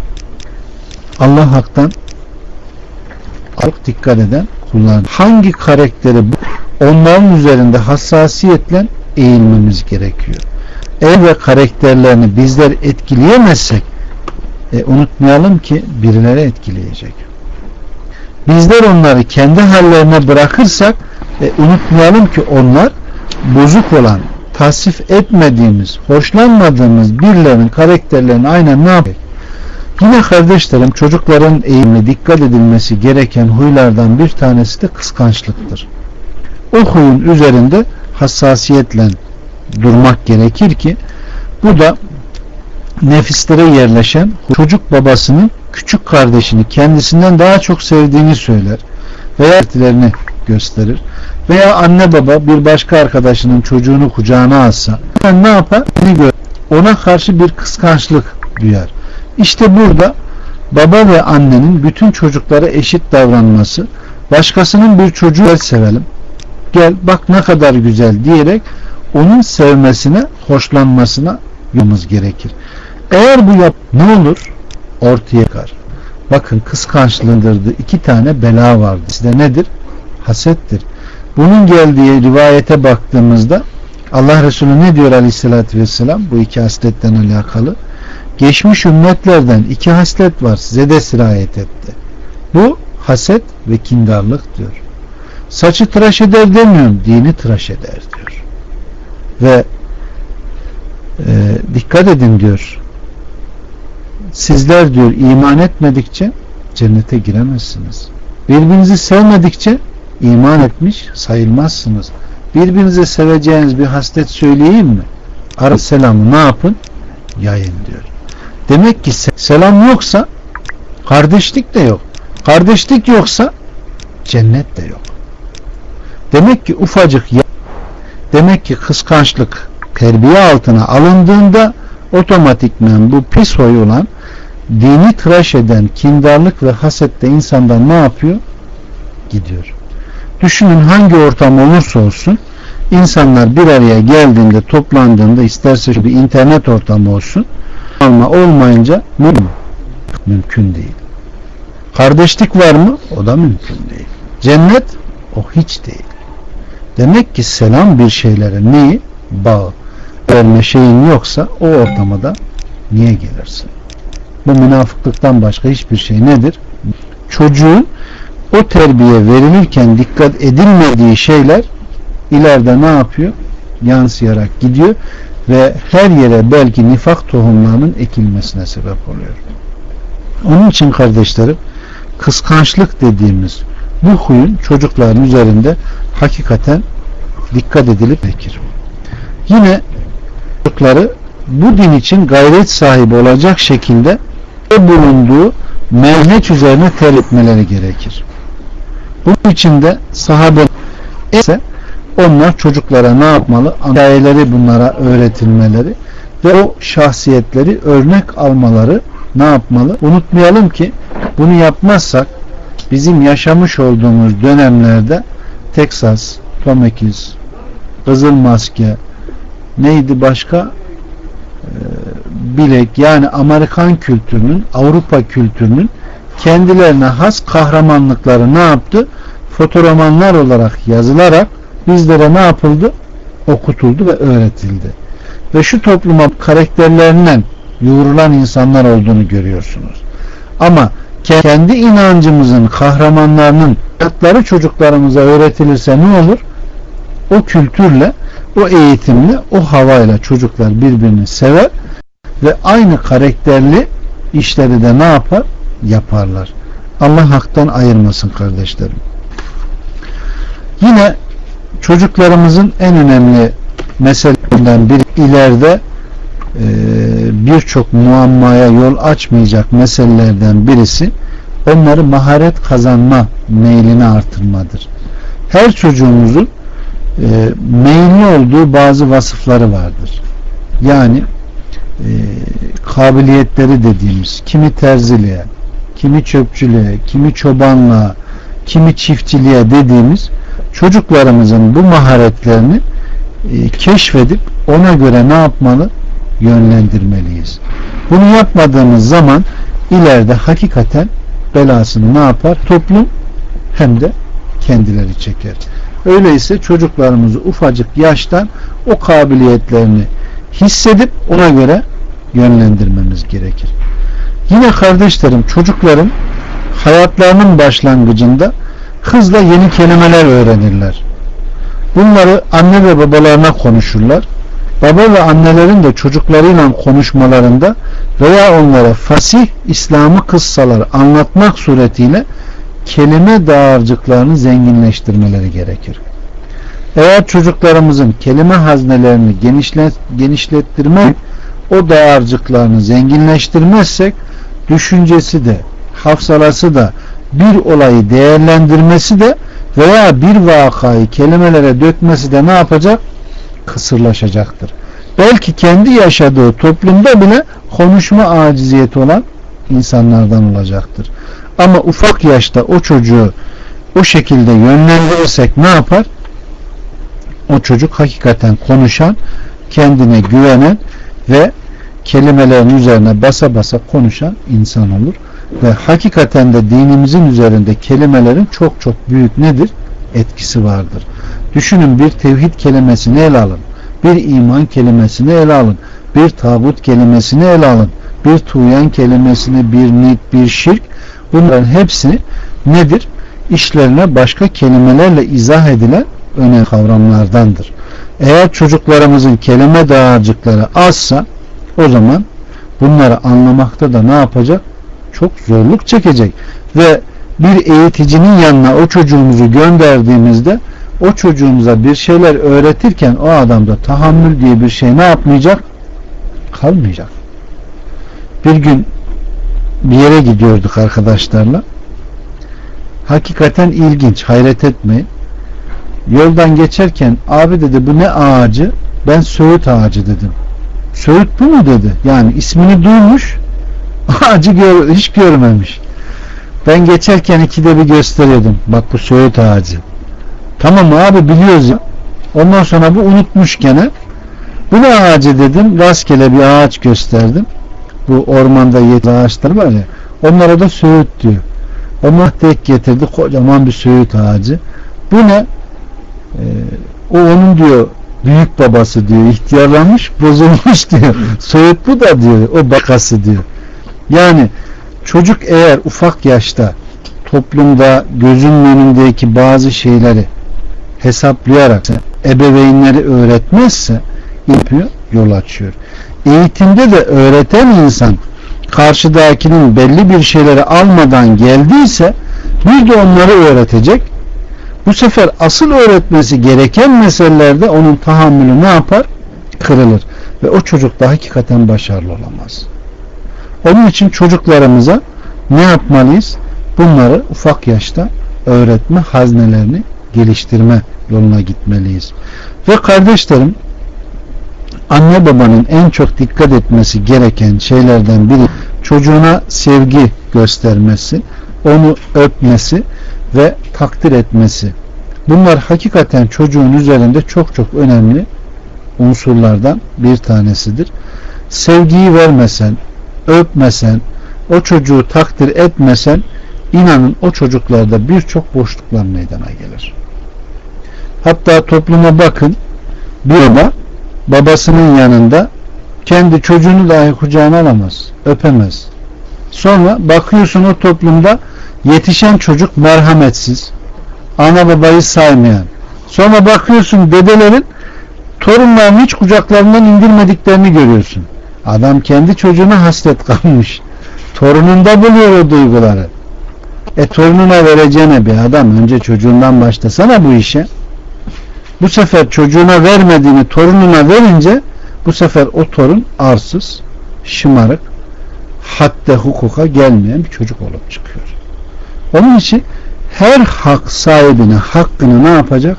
Allah haktan çok dikkat eden kullar. Hangi karakteri onların üzerinde hassasiyetle eğilmemiz gerekiyor. Ev ve karakterlerini bizler etkileyemezsek e, unutmayalım ki birileri etkileyecek. Bizler onları kendi hallerine bırakırsak e, unutmayalım ki onlar bozuk olan, tasvip etmediğimiz, hoşlanmadığımız birilerinin karakterlerini aynen ne yapıyor? Yine kardeşlerim çocukların eğimine dikkat edilmesi gereken huylardan bir tanesi de kıskançlıktır. O huyun üzerinde hassasiyetle durmak gerekir ki bu da nefislere yerleşen çocuk babasının küçük kardeşini kendisinden daha çok sevdiğini söyler veya ertilerini gösterir veya anne baba bir başka arkadaşının çocuğunu kucağına alsa ne yapar? Ona karşı bir kıskançlık duyar. İşte burada baba ve annenin bütün çocuklara eşit davranması, başkasının bir çocuğu sevelim, gel bak ne kadar güzel diyerek onun sevmesine, hoşlanmasına yolumuz gerekir. Eğer bu yap ne olur? Ortaya kar. Bakın kıskançlığındırdı. iki tane bela vardı. Size nedir? Hasettir. Bunun geldiği rivayete baktığımızda Allah Resulü ne diyor aleyhissalatü vesselam bu iki hasletten alakalı? Geçmiş ümmetlerden iki haslet var size de sirayet etti. Bu haset ve kindarlık diyor. Saçı tıraş eder demiyorum, dini tıraş eder diyor. Ve e, dikkat edin diyor. Sizler diyor iman etmedikçe cennete giremezsiniz. Birbirinizi sevmedikçe iman etmiş sayılmazsınız. Birbirinize seveceğiniz bir haslet söyleyeyim mi? Ara selamı ne yapın? Yayın diyor. Demek ki selam yoksa kardeşlik de yok. Kardeşlik yoksa cennet de yok. Demek ki ufacık demek ki kıskançlık terbiye altına alındığında otomatikmen bu pis huy olan dini tıraş eden kindarlık ve hasette insandan ne yapıyor? Gidiyor. Düşünün hangi ortam olursa olsun insanlar bir araya geldiğinde toplandığında isterse bir internet ortamı olsun alma olmayınca mümkün, mümkün değil. Kardeşlik var mı? O da mümkün değil. Cennet o hiç değil. Demek ki selam bir şeylere neyi? Bağ. Verme şeyin yoksa o ortama da niye gelirsin? Bu münafıklıktan başka hiçbir şey nedir? Çocuğun o terbiye verilirken dikkat edilmediği şeyler ileride ne yapıyor? Yansıyarak gidiyor ve her yere belki nifak tohumlarının ekilmesine sebep oluyor. Onun için kardeşlerim kıskançlık dediğimiz bu huyun çocukların üzerinde hakikaten dikkat edilip bekir. Yine çocukları bu din için gayret sahibi olacak şekilde bulunduğu menheç üzerine terletmeleri gerekir. Bunun için de sahabe ise onlar çocuklara ne yapmalı? Hikayeleri bunlara öğretilmeleri ve o şahsiyetleri örnek almaları ne yapmalı? Unutmayalım ki bunu yapmazsak bizim yaşamış olduğumuz dönemlerde Texas, Tom Kızıl Maske neydi başka ee, bilek yani Amerikan kültürünün Avrupa kültürünün kendilerine has kahramanlıkları ne yaptı? Fotoromanlar olarak yazılarak bizlere ne yapıldı? Okutuldu ve öğretildi. Ve şu topluma karakterlerinden yoğrulan insanlar olduğunu görüyorsunuz. Ama kendi inancımızın kahramanlarının hayatları çocuklarımıza öğretilirse ne olur? O kültürle, o eğitimle, o havayla çocuklar birbirini sever ve aynı karakterli işleri de ne yapar? Yaparlar. Allah haktan ayırmasın kardeşlerim. Yine çocuklarımızın en önemli meselelerinden bir ileride e, birçok muammaya yol açmayacak meselelerden birisi onları maharet kazanma meylini artırmadır. Her çocuğumuzun e, meyilli olduğu bazı vasıfları vardır. Yani e, kabiliyetleri dediğimiz kimi terziliğe, kimi çöpçülüğe, kimi çobanlığa, kimi çiftçiliğe dediğimiz çocuklarımızın bu maharetlerini e, keşfedip ona göre ne yapmalı? Yönlendirmeliyiz. Bunu yapmadığımız zaman ileride hakikaten belasını ne yapar? Toplum hem de kendileri çeker. Öyleyse çocuklarımızı ufacık yaştan o kabiliyetlerini hissedip ona göre yönlendirmemiz gerekir. Yine kardeşlerim çocukların hayatlarının başlangıcında hızla yeni kelimeler öğrenirler. Bunları anne ve babalarına konuşurlar. Baba ve annelerin de çocuklarıyla konuşmalarında veya onlara fasih İslam'ı kıssalar anlatmak suretiyle kelime dağarcıklarını zenginleştirmeleri gerekir. Eğer çocuklarımızın kelime haznelerini genişlet, genişlettirme o dağarcıklarını zenginleştirmezsek düşüncesi de hafsalası da bir olayı değerlendirmesi de veya bir vakayı kelimelere dökmesi de ne yapacak? Kısırlaşacaktır. Belki kendi yaşadığı toplumda bile konuşma aciziyeti olan insanlardan olacaktır. Ama ufak yaşta o çocuğu o şekilde yönlendirirsek ne yapar? O çocuk hakikaten konuşan, kendine güvenen ve kelimelerin üzerine basa basa konuşan insan olur. Ve hakikaten de dinimizin üzerinde kelimelerin çok çok büyük nedir? Etkisi vardır. Düşünün bir tevhid kelimesini ele alın. Bir iman kelimesini ele alın. Bir tağut kelimesini ele alın. Bir tuğyan kelimesini, bir nit, bir şirk Bunların hepsi nedir? İşlerine başka kelimelerle izah edilen önemli kavramlardandır. Eğer çocuklarımızın kelime dağarcıkları azsa o zaman bunları anlamakta da ne yapacak? Çok zorluk çekecek. Ve bir eğiticinin yanına o çocuğumuzu gönderdiğimizde o çocuğumuza bir şeyler öğretirken o adamda tahammül diye bir şey ne yapmayacak? Kalmayacak. Bir gün bir yere gidiyorduk arkadaşlarla. Hakikaten ilginç, hayret etmeyin. Yoldan geçerken abi dedi bu ne ağacı? Ben söğüt ağacı dedim. Söğüt bu mu dedi. Yani ismini duymuş ağacı gör, hiç görmemiş. Ben geçerken ikide bir gösteriyordum. Bak bu söğüt ağacı. Tamam abi biliyoruz ya. Ondan sonra bu unutmuş gene. Bu ne ağacı dedim. Rastgele bir ağaç gösterdim bu ormanda yedi ağaçlar var ya onlara da söğüt diyor. Onlar tek getirdi kocaman bir söğüt ağacı. Bu ne? Ee, o onun diyor büyük babası diyor ihtiyarlanmış bozulmuş diyor. Söğüt bu da diyor o bakası diyor. Yani çocuk eğer ufak yaşta toplumda gözünün önündeki bazı şeyleri hesaplayarak ebeveynleri öğretmezse yapıyor yol açıyor eğitimde de öğreten insan karşıdakinin belli bir şeyleri almadan geldiyse bir de onları öğretecek. Bu sefer asıl öğretmesi gereken meselelerde onun tahammülü ne yapar? Kırılır. Ve o çocuk da hakikaten başarılı olamaz. Onun için çocuklarımıza ne yapmalıyız? Bunları ufak yaşta öğretme haznelerini geliştirme yoluna gitmeliyiz. Ve kardeşlerim anne babanın en çok dikkat etmesi gereken şeylerden biri çocuğuna sevgi göstermesi, onu öpmesi ve takdir etmesi. Bunlar hakikaten çocuğun üzerinde çok çok önemli unsurlardan bir tanesidir. Sevgiyi vermesen, öpmesen, o çocuğu takdir etmesen inanın o çocuklarda birçok boşluklar meydana gelir. Hatta topluma bakın bir baba babasının yanında kendi çocuğunu dahi kucağına alamaz, öpemez. Sonra bakıyorsun o toplumda yetişen çocuk merhametsiz, ana babayı saymayan. Sonra bakıyorsun dedelerin torunlarını hiç kucaklarından indirmediklerini görüyorsun. Adam kendi çocuğuna hasret kalmış. Torununda buluyor o duyguları. E torununa vereceğine bir adam önce çocuğundan başlasana bu işe. Bu sefer çocuğuna vermediğini torununa verince bu sefer o torun arsız, şımarık, hadde hukuka gelmeyen bir çocuk olup çıkıyor. Onun için her hak sahibine hakkını ne yapacak?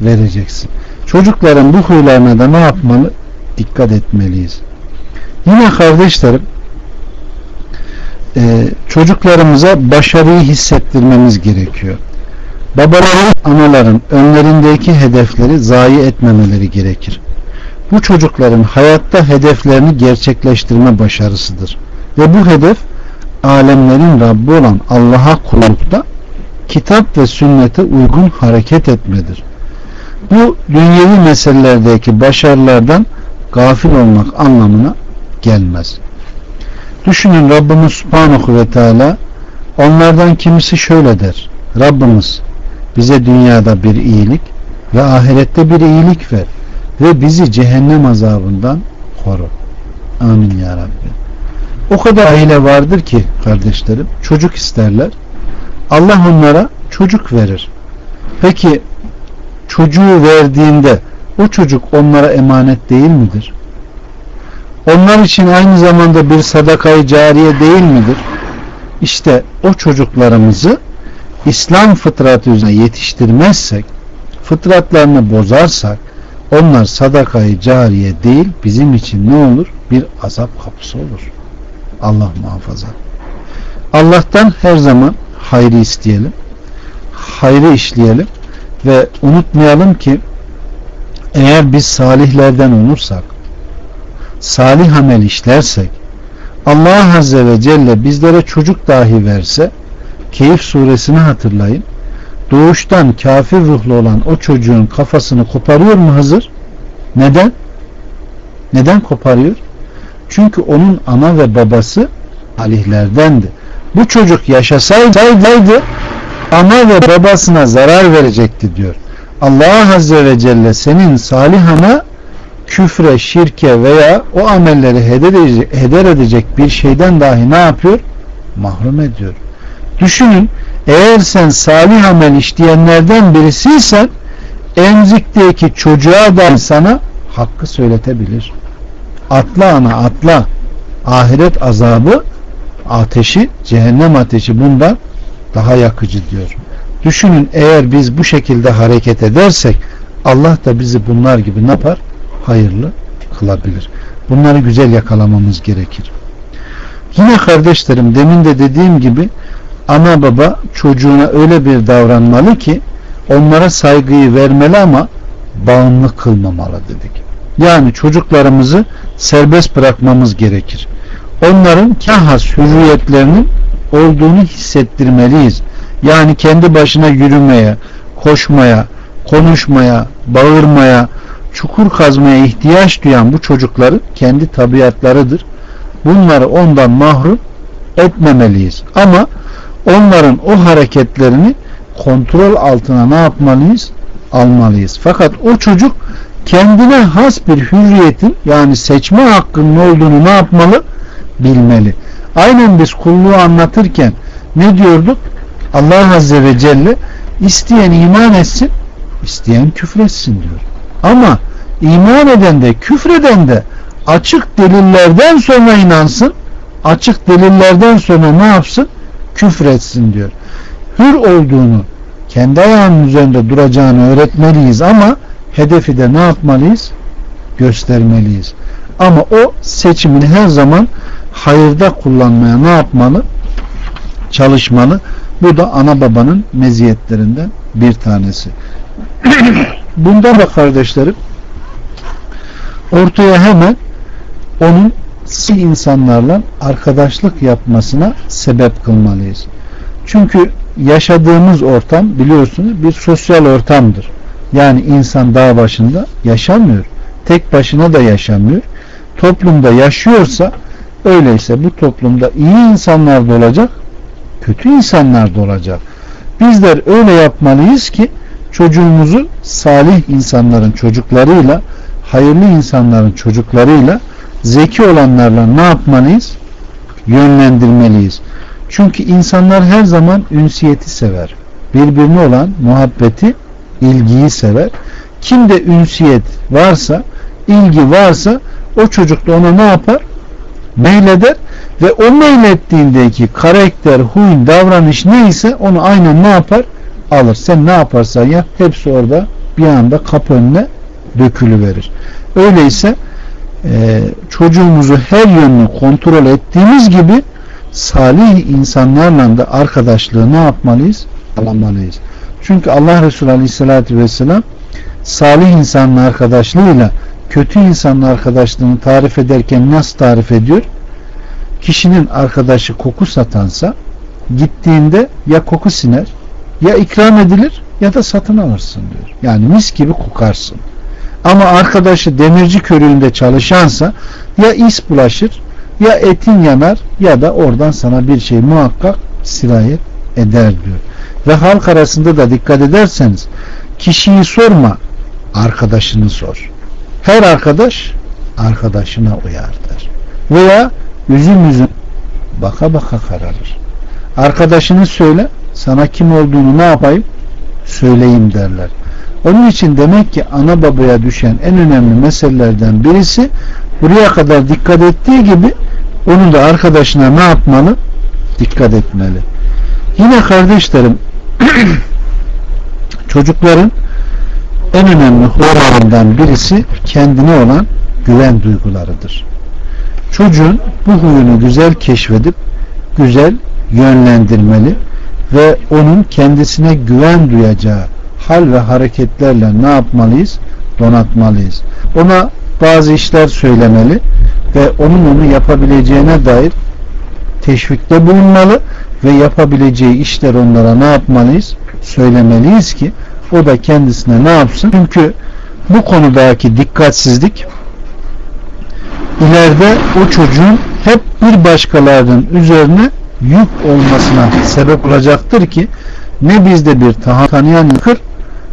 Vereceksin. Çocukların bu huylarına da ne yapmalı? Dikkat etmeliyiz. Yine kardeşlerim e, çocuklarımıza başarıyı hissettirmemiz gerekiyor. Babaların, anaların önlerindeki hedefleri zayi etmemeleri gerekir. Bu çocukların hayatta hedeflerini gerçekleştirme başarısıdır. Ve bu hedef alemlerin Rabbi olan Allah'a kullukta kitap ve sünnete uygun hareket etmedir. Bu dünyevi meselelerdeki başarılardan gafil olmak anlamına gelmez. Düşünün Rabbimiz Subhanahu ve Teala onlardan kimisi şöyle der. Rabbimiz bize dünyada bir iyilik ve ahirette bir iyilik ver ve bizi cehennem azabından koru. Amin ya Rabbi. O kadar aile vardır ki kardeşlerim çocuk isterler. Allah onlara çocuk verir. Peki çocuğu verdiğinde o çocuk onlara emanet değil midir? Onlar için aynı zamanda bir sadakayı cariye değil midir? İşte o çocuklarımızı İslam fıtratı üzerine yetiştirmezsek, fıtratlarını bozarsak, onlar sadakayı cariye değil, bizim için ne olur? Bir azap kapısı olur. Allah muhafaza. Allah'tan her zaman hayrı isteyelim. Hayrı işleyelim ve unutmayalım ki eğer biz salihlerden olursak salih amel işlersek Allah Azze ve Celle bizlere çocuk dahi verse Keyif suresini hatırlayın doğuştan kafir ruhlu olan o çocuğun kafasını koparıyor mu Hızır? Neden? Neden koparıyor? Çünkü onun ana ve babası alihlerdendi. Bu çocuk yaşasaydı ana ve babasına zarar verecekti diyor. Allah Azze ve Celle senin salih ana küfre, şirke veya o amelleri heder edecek, bir şeyden dahi ne yapıyor? Mahrum ediyor. Düşünün eğer sen salih amel işleyenlerden birisiysen emzikteki çocuğa da sana hakkı söyletebilir. Atla ana atla. Ahiret azabı ateşi, cehennem ateşi bundan daha yakıcı diyor. Düşünün eğer biz bu şekilde hareket edersek Allah da bizi bunlar gibi ne yapar? Hayırlı kılabilir. Bunları güzel yakalamamız gerekir. Yine kardeşlerim demin de dediğim gibi ana baba çocuğuna öyle bir davranmalı ki onlara saygıyı vermeli ama bağımlı kılmamalı dedik. Yani çocuklarımızı serbest bırakmamız gerekir. Onların kahas hürriyetlerinin olduğunu hissettirmeliyiz. Yani kendi başına yürümeye, koşmaya, konuşmaya, bağırmaya, çukur kazmaya ihtiyaç duyan bu çocukların kendi tabiatlarıdır. Bunları ondan mahrum etmemeliyiz. Ama onların o hareketlerini kontrol altına ne yapmalıyız? Almalıyız. Fakat o çocuk kendine has bir hürriyetin yani seçme hakkının olduğunu ne yapmalı? Bilmeli. Aynen biz kulluğu anlatırken ne diyorduk? Allah Azze ve Celle isteyen iman etsin, isteyen küfretsin diyor. Ama iman eden de küfreden de açık delillerden sonra inansın, açık delillerden sonra ne yapsın? Küfretsin diyor. Hür olduğunu, kendi ayağının üzerinde duracağını öğretmeliyiz ama hedefi de ne yapmalıyız? Göstermeliyiz. Ama o seçimini her zaman hayırda kullanmaya ne yapmalı? Çalışmalı. Bu da ana babanın meziyetlerinden bir tanesi. Bunda da kardeşlerim ortaya hemen onun si insanlarla arkadaşlık yapmasına sebep kılmalıyız. Çünkü yaşadığımız ortam biliyorsunuz bir sosyal ortamdır. Yani insan dağ başında yaşamıyor. Tek başına da yaşamıyor. Toplumda yaşıyorsa öyleyse bu toplumda iyi insanlar da olacak, kötü insanlar da olacak. Bizler öyle yapmalıyız ki çocuğumuzu salih insanların çocuklarıyla, hayırlı insanların çocuklarıyla, zeki olanlarla ne yapmalıyız? Yönlendirmeliyiz. Çünkü insanlar her zaman ünsiyeti sever. Birbirine olan muhabbeti, ilgiyi sever. Kimde ünsiyet varsa, ilgi varsa o çocuk da ona ne yapar? Meyleder ve o meylettiğindeki karakter, huy, davranış neyse onu aynen ne yapar? Alır. Sen ne yaparsan yap hepsi orada bir anda kapı önüne dökülü verir. Öyleyse e, çocuğumuzu her yönünü kontrol ettiğimiz gibi salih insanlarla da arkadaşlığı ne yapmalıyız? Alamalıyız. Çünkü Allah Resulü Aleyhisselatü Vesselam salih insanın arkadaşlığıyla kötü insanın arkadaşlığını tarif ederken nasıl tarif ediyor? Kişinin arkadaşı koku satansa gittiğinde ya koku siner ya ikram edilir ya da satın alırsın diyor. Yani mis gibi kokarsın. Ama arkadaşı demirci körüğünde çalışansa ya is bulaşır ya etin yanar ya da oradan sana bir şey muhakkak sirayet eder diyor. Ve halk arasında da dikkat ederseniz kişiyi sorma arkadaşını sor. Her arkadaş arkadaşına uyar. Veya üzüm üzüm baka baka kararır. Arkadaşını söyle sana kim olduğunu ne yapayım söyleyeyim derler. Onun için demek ki ana babaya düşen en önemli meselelerden birisi buraya kadar dikkat ettiği gibi onun da arkadaşına ne yapmalı? Dikkat etmeli. Yine kardeşlerim çocukların en önemli huylarından birisi kendine olan güven duygularıdır. Çocuğun bu huyunu güzel keşfedip güzel yönlendirmeli ve onun kendisine güven duyacağı hal ve hareketlerle ne yapmalıyız? Donatmalıyız. Ona bazı işler söylemeli ve onun onu yapabileceğine dair teşvikte bulunmalı ve yapabileceği işler onlara ne yapmalıyız? Söylemeliyiz ki o da kendisine ne yapsın? Çünkü bu konudaki dikkatsizlik ileride o çocuğun hep bir başkalarının üzerine yük olmasına sebep olacaktır ki ne bizde bir tanıyan yıkır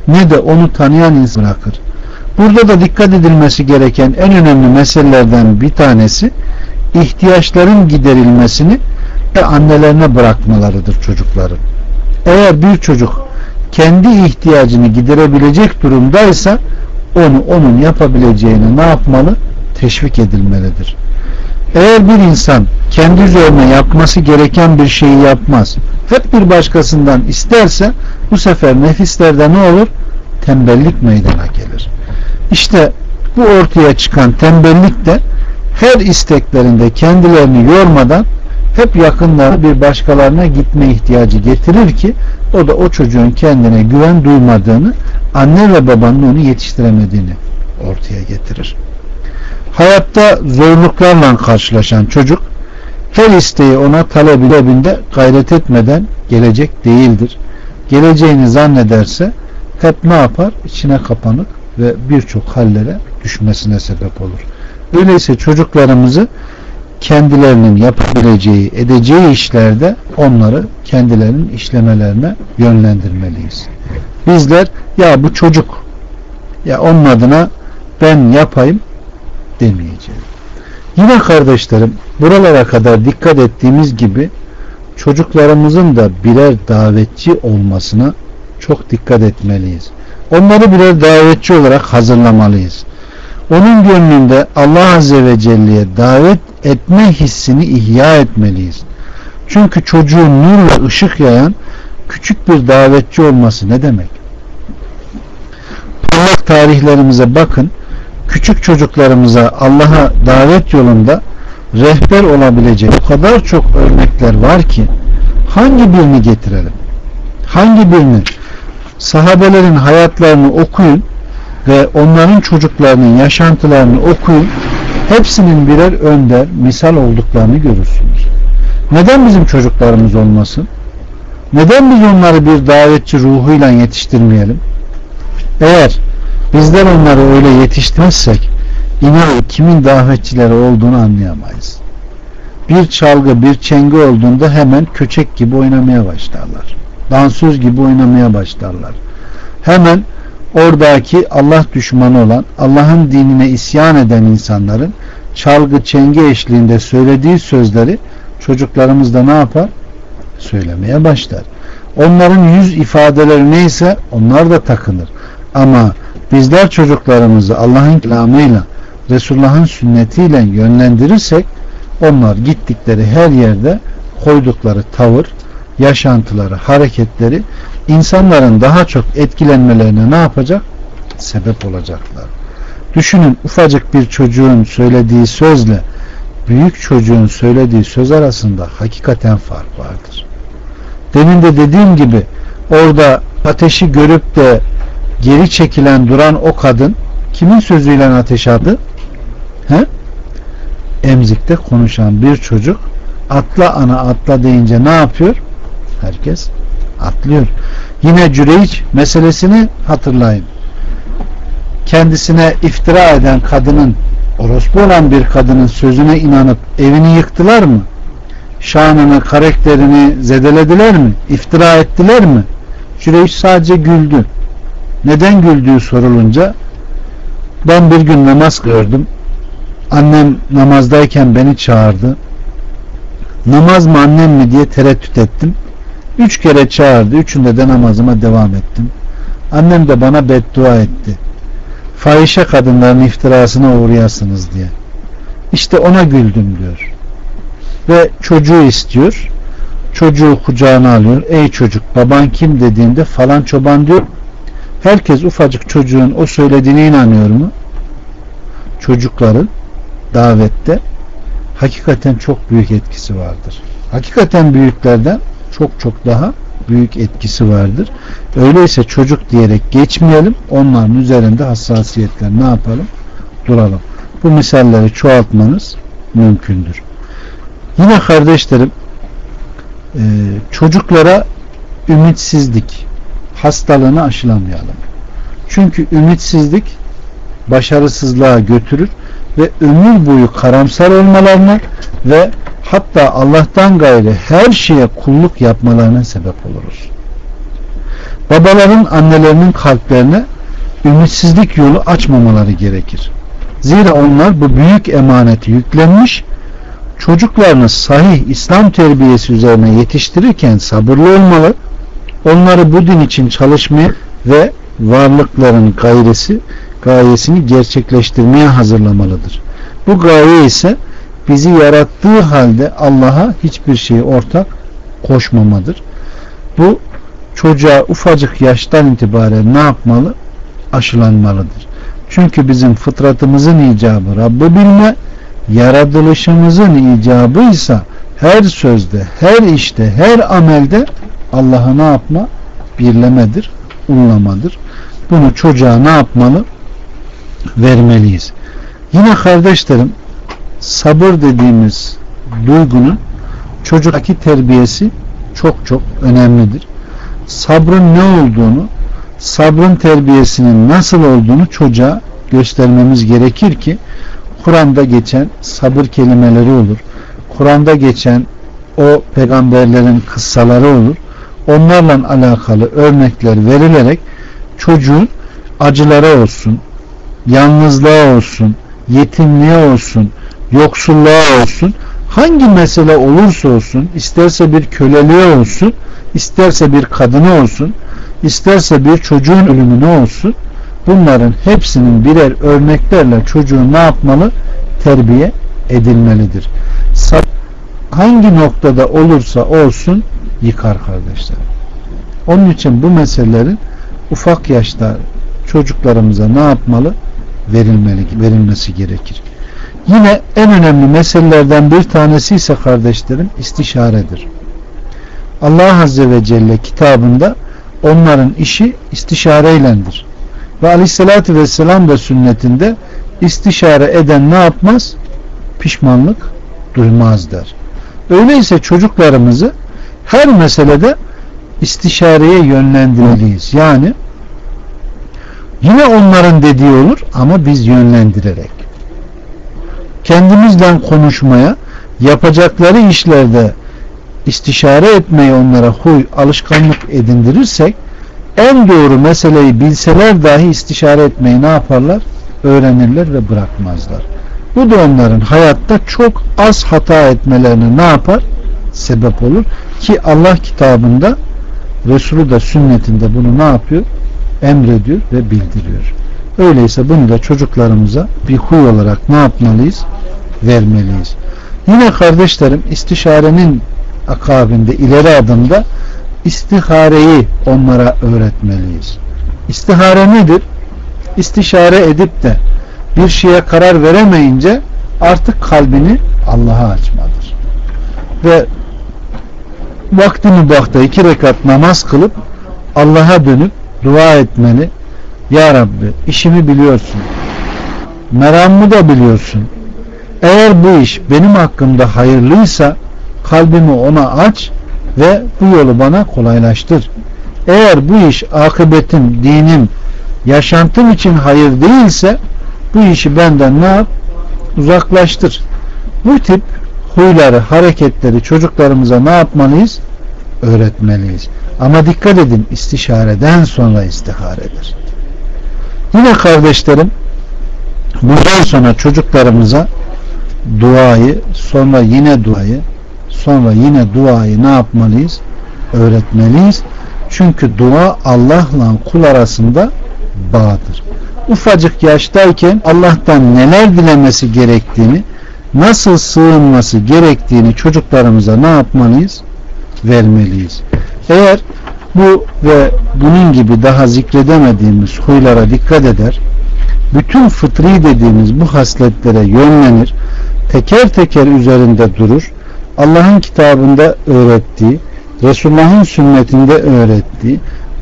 ne de onu tanıyan insan bırakır. Burada da dikkat edilmesi gereken en önemli meselelerden bir tanesi ihtiyaçların giderilmesini ve annelerine bırakmalarıdır çocukların. Eğer bir çocuk kendi ihtiyacını giderebilecek durumdaysa onu onun yapabileceğini ne yapmalı? Teşvik edilmelidir. Eğer bir insan kendi üzerine yapması gereken bir şeyi yapmaz, hep bir başkasından isterse bu sefer nefislerde ne olur? Tembellik meydana gelir. İşte bu ortaya çıkan tembellik de her isteklerinde kendilerini yormadan hep yakınlara bir başkalarına gitme ihtiyacı getirir ki o da o çocuğun kendine güven duymadığını anne ve babanın onu yetiştiremediğini ortaya getirir. Hayatta zorluklarla karşılaşan çocuk her isteği ona talebinde gayret etmeden gelecek değildir. Geleceğini zannederse hep ne yapar? İçine kapanık ve birçok hallere düşmesine sebep olur. Öyleyse çocuklarımızı kendilerinin yapabileceği, edeceği işlerde onları kendilerinin işlemelerine yönlendirmeliyiz. Bizler ya bu çocuk ya onun adına ben yapayım demeyeceğim. Yine kardeşlerim buralara kadar dikkat ettiğimiz gibi çocuklarımızın da birer davetçi olmasına çok dikkat etmeliyiz. Onları birer davetçi olarak hazırlamalıyız. Onun gönlünde Allah Azze ve Celle'ye davet etme hissini ihya etmeliyiz. Çünkü çocuğun nur ve ışık yayan küçük bir davetçi olması ne demek? Parlak tarihlerimize bakın. Küçük çocuklarımıza Allah'a davet yolunda rehber olabilecek o kadar çok örnekler var ki hangi birini getirelim? Hangi birini? Sahabelerin hayatlarını okuyun ve onların çocuklarının yaşantılarını okuyun. Hepsinin birer önder, misal olduklarını görürsünüz. Neden bizim çocuklarımız olmasın? Neden biz onları bir davetçi ruhuyla yetiştirmeyelim? Eğer bizler onları öyle yetiştirmezsek inanın kimin davetçileri olduğunu anlayamayız. Bir çalgı, bir çengi olduğunda hemen köçek gibi oynamaya başlarlar. Dansöz gibi oynamaya başlarlar. Hemen oradaki Allah düşmanı olan, Allah'ın dinine isyan eden insanların çalgı, çengi eşliğinde söylediği sözleri çocuklarımız da ne yapar? Söylemeye başlar. Onların yüz ifadeleri neyse onlar da takınır. Ama bizler çocuklarımızı Allah'ın kelamıyla Resulullah'ın sünnetiyle yönlendirirsek onlar gittikleri her yerde koydukları tavır, yaşantıları, hareketleri insanların daha çok etkilenmelerine ne yapacak? Sebep olacaklar. Düşünün ufacık bir çocuğun söylediği sözle büyük çocuğun söylediği söz arasında hakikaten fark vardır. Demin de dediğim gibi orada ateşi görüp de geri çekilen duran o kadın kimin sözüyle ateş aldı? He? Emzikte konuşan bir çocuk atla ana atla deyince ne yapıyor? Herkes atlıyor. Yine Cüreyç meselesini hatırlayın. Kendisine iftira eden kadının orospu olan bir kadının sözüne inanıp evini yıktılar mı? Şanını, karakterini zedelediler mi? İftira ettiler mi? Cüreyç sadece güldü. Neden güldüğü sorulunca ben bir gün namaz gördüm. Annem namazdayken beni çağırdı. Namaz mı annem mi diye tereddüt ettim. Üç kere çağırdı. Üçünde de namazıma devam ettim. Annem de bana beddua etti. Fahişe kadınların iftirasına uğrayasınız diye. İşte ona güldüm diyor. Ve çocuğu istiyor. Çocuğu kucağına alıyor. Ey çocuk baban kim dediğinde falan çoban diyor. Herkes ufacık çocuğun o söylediğine inanıyor mu? Çocukların davette hakikaten çok büyük etkisi vardır. Hakikaten büyüklerden çok çok daha büyük etkisi vardır. Öyleyse çocuk diyerek geçmeyelim. Onların üzerinde hassasiyetler ne yapalım? Duralım. Bu misalleri çoğaltmanız mümkündür. Yine kardeşlerim e, çocuklara ümitsizlik hastalığını aşılamayalım. Çünkü ümitsizlik başarısızlığa götürür ve ömür boyu karamsar olmalarına ve hatta Allah'tan gayrı her şeye kulluk yapmalarına sebep oluruz. Babaların annelerinin kalplerine ümitsizlik yolu açmamaları gerekir. Zira onlar bu büyük emaneti yüklenmiş, çocuklarını sahih İslam terbiyesi üzerine yetiştirirken sabırlı olmalı, onları bu din için çalışmaya ve varlıkların gayresi, gayesini gerçekleştirmeye hazırlamalıdır. Bu gaye ise bizi yarattığı halde Allah'a hiçbir şeyi ortak koşmamadır. Bu çocuğa ufacık yaştan itibaren ne yapmalı? Aşılanmalıdır. Çünkü bizim fıtratımızın icabı Rabb'i bilme, yaratılışımızın icabı ise her sözde, her işte, her amelde Allah'ı ne yapma? Birlemedir, unlamadır. Bunu çocuğa ne yapmalı? Vermeliyiz. Yine kardeşlerim sabır dediğimiz duygunun çocuktaki terbiyesi çok çok önemlidir. Sabrın ne olduğunu, sabrın terbiyesinin nasıl olduğunu çocuğa göstermemiz gerekir ki Kur'an'da geçen sabır kelimeleri olur. Kur'an'da geçen o peygamberlerin kıssaları olur. Onlarla alakalı örnekler verilerek çocuğun acılara olsun, yalnızlığa olsun, yetimliğe olsun, yoksulluğa olsun, hangi mesele olursa olsun, isterse bir köleliğe olsun, isterse bir kadına olsun, isterse bir çocuğun ölümüne olsun, bunların hepsinin birer örneklerle çocuğu ne yapmalı? Terbiye edilmelidir. Hangi noktada olursa olsun yıkar kardeşler. Onun için bu meselelerin ufak yaşta çocuklarımıza ne yapmalı? Verilmeli, verilmesi gerekir. Yine en önemli meselelerden bir tanesi ise kardeşlerim istişaredir. Allah Azze ve Celle kitabında onların işi istişareylendir. Ve aleyhissalatü vesselam da sünnetinde istişare eden ne yapmaz? Pişmanlık duymaz der. Öyleyse çocuklarımızı her meselede istişareye yönlendirmeliyiz. Yani yine onların dediği olur ama biz yönlendirerek kendimizden konuşmaya yapacakları işlerde istişare etmeyi onlara huy, alışkanlık edindirirsek en doğru meseleyi bilseler dahi istişare etmeyi ne yaparlar? Öğrenirler ve bırakmazlar. Bu da onların hayatta çok az hata etmelerine ne yapar? Sebep olur. Ki Allah kitabında Resulü de sünnetinde bunu ne yapıyor? Emrediyor ve bildiriyor. Öyleyse bunu da çocuklarımıza bir huy olarak ne yapmalıyız? Vermeliyiz. Yine kardeşlerim istişarenin akabinde ileri adımda istihareyi onlara öğretmeliyiz. İstihare nedir? İstişare edip de bir şeye karar veremeyince artık kalbini Allah'a açmadır. Ve vakti mübahta iki rekat namaz kılıp Allah'a dönüp dua etmeli. Ya Rabbi işimi biliyorsun. Meramımı da biliyorsun. Eğer bu iş benim hakkımda hayırlıysa kalbimi ona aç ve bu yolu bana kolaylaştır. Eğer bu iş akıbetim, dinim, yaşantım için hayır değilse bu işi benden ne yap? Uzaklaştır. Bu tip huyları, hareketleri çocuklarımıza ne yapmalıyız? Öğretmeliyiz. Ama dikkat edin istişareden sonra istiharedir. Yine kardeşlerim bundan sonra çocuklarımıza duayı, sonra yine duayı, sonra yine duayı ne yapmalıyız? Öğretmeliyiz. Çünkü dua Allah'la kul arasında bağdır. Ufacık yaştayken Allah'tan neler dilemesi gerektiğini, nasıl sığınması gerektiğini çocuklarımıza ne yapmalıyız? Vermeliyiz. Eğer bu ve bunun gibi daha zikredemediğimiz huylara dikkat eder, bütün fıtri dediğimiz bu hasletlere yönlenir, teker teker üzerinde durur, Allah'ın kitabında öğrettiği, Resulullah'ın sünnetinde öğrettiği,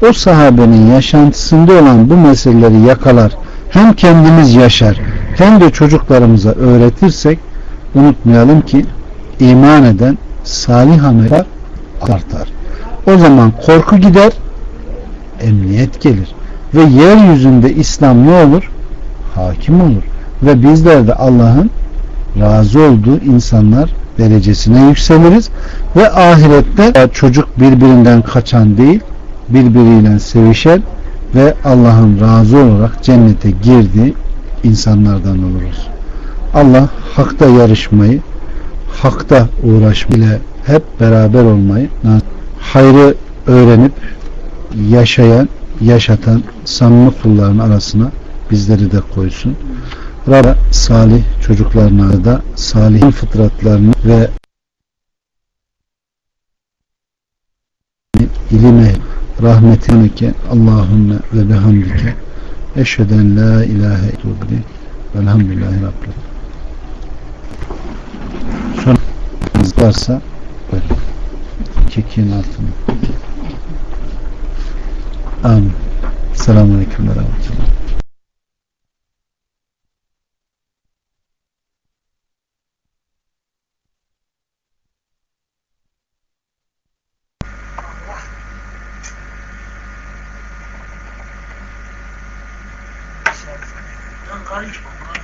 o sahabenin yaşantısında olan bu meseleleri yakalar, hem kendimiz yaşar, hem de çocuklarımıza öğretirsek, unutmayalım ki iman eden salih ameller artar. O zaman korku gider, emniyet gelir. Ve yeryüzünde İslam ne olur? Hakim olur. Ve bizler de Allah'ın razı olduğu insanlar derecesine yükseliriz ve ahirette çocuk birbirinden kaçan değil birbiriyle sevişer ve Allah'ın razı olarak cennete girdiği insanlardan oluruz. Allah hakta yarışmayı hakta uğraşmayı hep beraber olmayı hayrı öğrenip yaşayan yaşatan samimi kulların arasına bizleri de koysun. Rabbe salih çocuklarına da salih fıtratlarını ve ilime rahmetinike Allahümme ve bihamdike eşheden la ilahe illallah velhamdülillahi rabbil sonra varsa böyle kekin altına amin. Selamun aleyküm ve rahmetullah. Karışma.